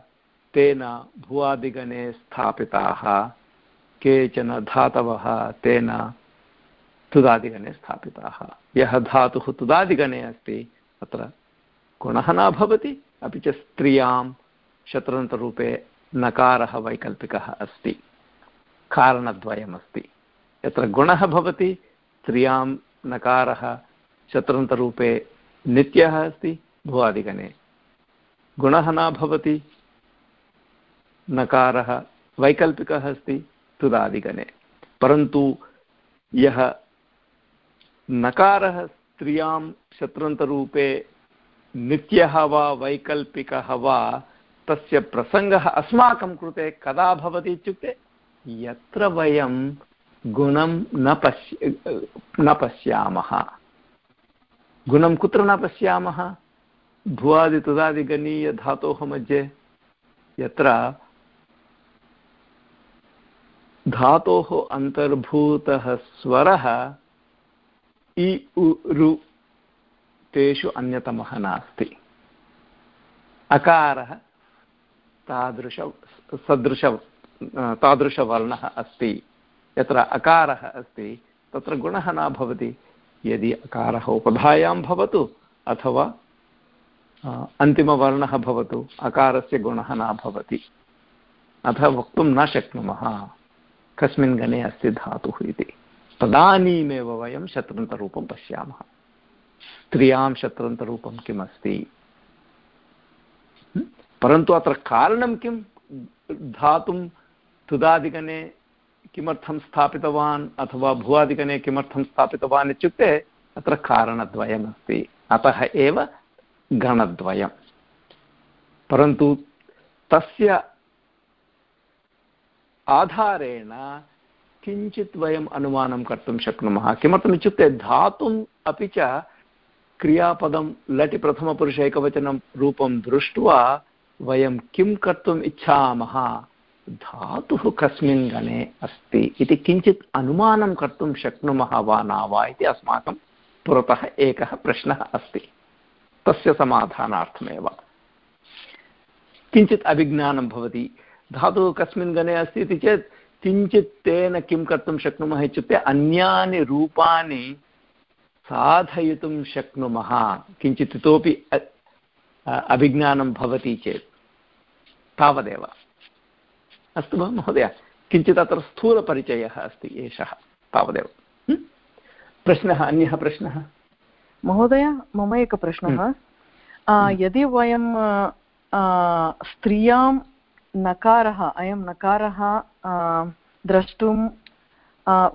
तेन भुवादिगणे स्थापिताः, केचन धातवः तेन तुदादिगणे स्थापिताः। यः धातुः तुदादिगणे अस्ति, तत्र गुणः न भवति। अपि च स्त्रियाँ शत्रन्तरूपे नकारः वैकल्पिकः अस्ति, कारणद्वयमस्ति। यत्र गुणः भवति, स्त्रियाँ नकारः शत्रन्तरूपे नित्यः अस्ति, भुवादिगणे। गुणः न भवति, नकारः वैकल्पिकः अस्ति, तुदादिगणे। परन्तु यः नकारः स्त्रियाँ शत्रन्तरूपे नित्यः वा, वैकल्पिकः वा, तस्य प्रसङ्गः अस्माकं कृते कदा भवति इत्युक्ते यत्र वयं गुणं न पश्य, न पश्यामः। गुणं कुत्र न पश्यामः? भुवादितुदादिगणीयधातोः मध्ये। यत्र धातोः अन्तर्भूतः स्वरः इ, उ, रु तेषु अन्यतमः नास्ति। अकारः तादृश सदृश तादृशवर्णः अस्ति। यत्र अकारः अस्ति, तत्र गुणः न भवति। यदि अकारः उपधायां भवतु अथवा अन्तिमवर्णः भवतु, अकारस्य गुणः न भवति। अतः वक्तुं न शक्नुमः। कस्मिन् गणे अस्ति धातुः इति। तदानीमेव वयं शत्रन्तरूपं पश्यामः। स्त्रियाँ शत्रन्तरूपं किमस्ति? परन्तु अत्र कारणं किं? धातुं तुदादिगणे किमर्थं स्थापितवान् अथवा भुवादिगणे किमर्थं स्थापितवान् इत्युक्ते अत्र कारणद्वयमस्ति। अतः एव गणद्वयं परन्तु तस्य आधारेण किञ्चित् वयम् अनुमानं कर्तुं शक्नुमः। किमर्थमित्युक्ते धातुम् अपि च क्रियापदं लटि प्रथमपुरुषैकवचनं रूपं दृष्ट्वा वयं किं कर्तुम् इच्छामः? धातुः कस्मिन् गणे अस्ति इति किञ्चित् अनुमानं कर्तुं शक्नुमः वा न वा इति अस्माकं पुरतः एकः प्रश्नः अस्ति। तस्य समाधानार्थमेव। किञ्चित् अभिज्ञानं भवति। धातुः कस्मिन् गणे अस्ति इति चेत् किञ्चित् तेन किं कर्तुं शक्नुमः इत्युक्ते अन्यानि रूपाणि साधयितुं शक्नुमः। किञ्चित् इतोपि अभिज्ञानं भवति चेत्। तावदेव। अस्तु वा महोदय किञ्चित् अत्र स्थूलपरिचयः अस्ति एषः। तावदेव। प्रश्नः अन्यः प्रश्नः? महोदय मम एकः प्रश्नः। यदि वयं स्त्रियाँ नकारः अयं नकारः द्रष्टुम्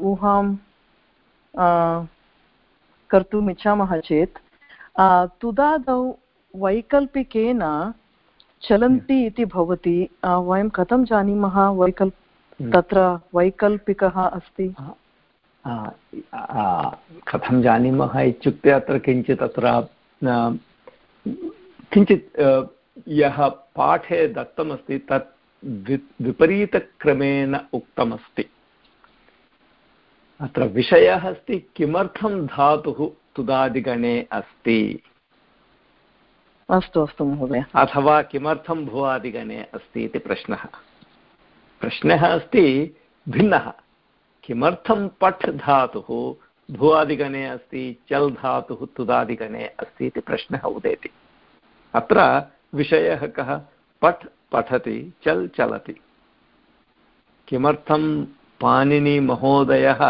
ऊहां कर्तुम् इच्छामः चेत् तुदादौ वैकल्पिकेन चलन्ति इति भवति वयं कथं जानीमः वैकल् तत्र वैकल्पिकः अस्ति? कथं जानीमः इत्युक्ते अत्र किञ्चित् अत्र किञ्चित् यः पाठे दत्तमस्ति तत् विपरीतक्रमेण उक्तमस्ति। अत्र विषयः अस्ति किमर्थं धातुः तुदादिगणे अस्ति? अस्तु अस्तु महोदय। अथवा किमर्थं भुवादिगणे अस्ति इति प्रश्नः। प्रश्नः अस्ति भिन्नः। किमर्थं पठ् धातुः भुवादिगणे अस्ति चल् धातुः तुदादिगणे अस्ति इति प्रश्नः उदेति। अत्र विषयः कः? पठ् पठति चल् चलति। किमर्थं पाणिनिमहोदयः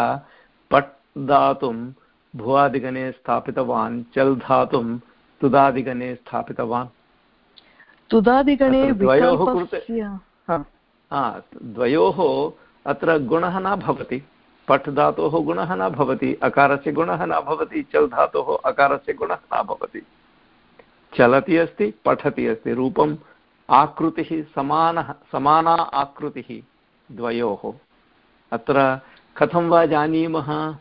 पट् दातुं भुवादिगणे स्थापितवान् चल् धातुं तुदादिगणे स्थापितवान्। तुदादिगणे द्वयोः कृते द्वयोः अत्र गुणः न भवति। पठ् धातोः गुणः न भवति अकारस्य गुणः न भवति चल् धातोः अकारस्य गुणः न भवति। चलति अस्ति पठति अस्ति। रूपं आकृतिः समानः समाना आकृतिः द्वयोः। अत्र कथं वा जानीमः?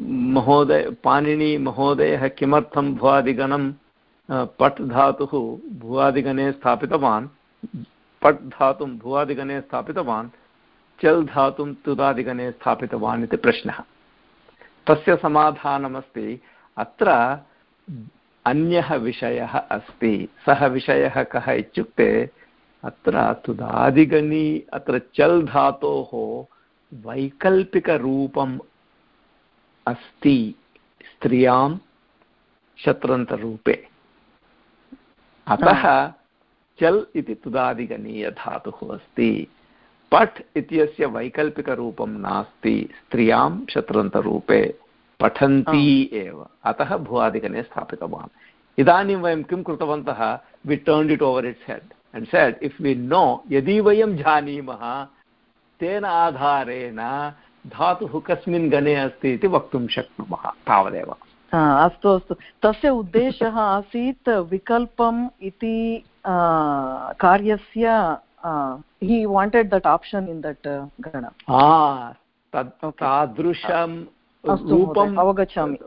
महोदय पाणिनिमहोदयः किमर्थं भुवादिगणं पट् धातुः भुवादिगणे स्थापितवान्? पट् धातुं भुवादिगणे स्थापितवान् चल् धातुं तुदादिगणे स्थापितवान् इति प्रश्नः। तस्य समाधानमस्ति। अत्र अन्यः विषयः अस्ति। सः विषयः कः इत्युक्ते, अत्र तुदादिगणी, अत्र चल् धातोः वैकल्पिकरूपम् अस्ति स्त्रियाँ शत्रन्तरूपे अतः चल् इति तुदादिगणीयधातुः अस्ति। पठ् इत्यस्य वैकल्पिकरूपं नास्ति। स्त्रियाँ शत्रन्तरूपे पठन्ती एव। अतः भुवादिगणे स्थापितवान्। इदानीं वयं किं कृतवन्तः? We turned it over its head and said if we know यदि वयं जानीमः तेन आधारेण धातुः कस्मिन् गणे अस्ति इति वक्तुं शक्नुमः तावदेव। अस्तु अस्तु। तस्य उद्देशः आसीत् विकल्पम् इति कार्यस्य हि wanted that option in that गण। तादृशं रूपम् अवगच्छामि।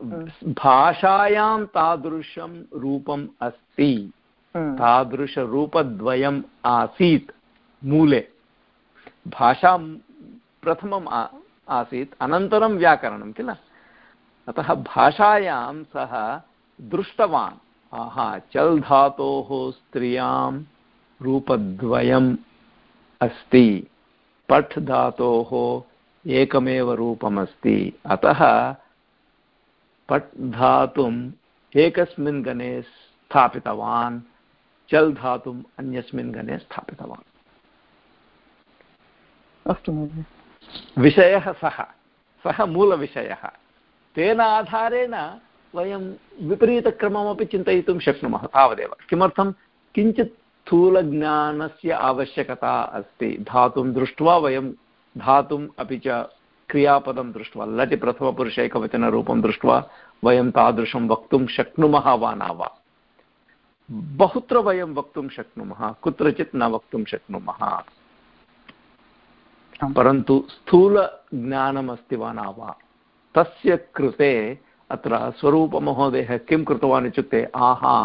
भाषायां तादृशं रूपम् अस्ति। तादृशरूपद्वयम् आसीत् मूले। भाषा प्रथमम् आसीत्, अनन्तरं व्याकरणं किल? अतः भाषायां सः दृष्टवान्। आहा चल् धातोः स्त्रियाँ रूपद्वयम् अस्ति पठ् धातोः एकमेव रूपमस्ति। अतः पट् धातुम् एकस्मिन् गणे स्थापितवान् चल् धातुम् अन्यस्मिन् गणे स्थापितवान्। अस्तु महोदय। विषयः सः। सः मूलविषयः। तेन आधारेण वयं विपरीतक्रममपि चिन्तयितुं शक्नुमः तावदेव। किमर्थं? किञ्चित् स्थूलज्ञानस्य आवश्यकता अस्ति। धातुं दृष्ट्वा वयं धातुम् अपि च क्रियापदं दृष्ट्वा लटि प्रथमपुरुषैकवचनरूपं दृष्ट्वा वयं तादृशं वक्तुं शक्नुमः वा न वा? बहुत्र वयं वक्तुं शक्नुमः, कुत्रचित् न वक्तुं शक्नुमः। परन्तु स्थूलज्ञानमस्ति वा न वा तस्य कृते अत्र स्वरूपमहोदयः किं कृतवान् इत्युक्ते आहा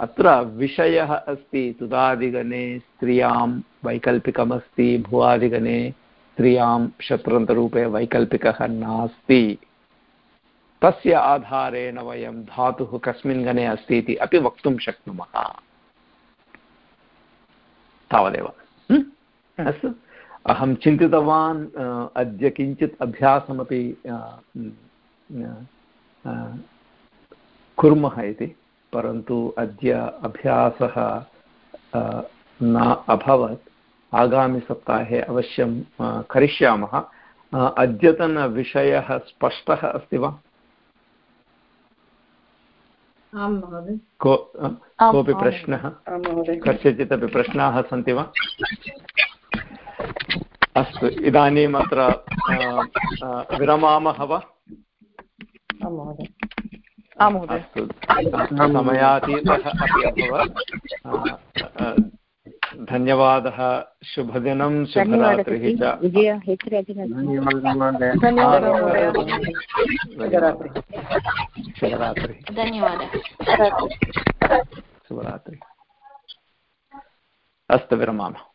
अत्र विषयः अस्ति तुदादिगणे स्त्रियाँ वैकल्पिकमस्ति भुवादिगणे स्त्रियाँ शत्रन्तरूपे वैकल्पिकः नास्ति। तस्य आधारेण वयं धातुः कस्मिन् गणे अस्ति इति अपि वक्तुं शक्नुमः। तावदेव। अस्तु। अहं चिन्तितवान् अद्य किञ्चित् अभ्यासमपि कुर्मः इति परन्तु अद्य अभ्यासः न अभवत्। आगामिसप्ताहे अवश्यं करिष्यामः। अद्यतनविषयः स्पष्टः अस्ति वा? कोऽपि प्रश्नः? कस्यचित् अपि प्रश्नाः सन्ति वा? अस्तु इदानीम् अत्र विरमामः वा? अस्तु समयातीतः अपि अभवत् धन्यवादः शुभदिनं शुभरात्रिः च। शुभरात्रिः। धन्यवादः। शुभरात्रिः। अस्तु विरमामः।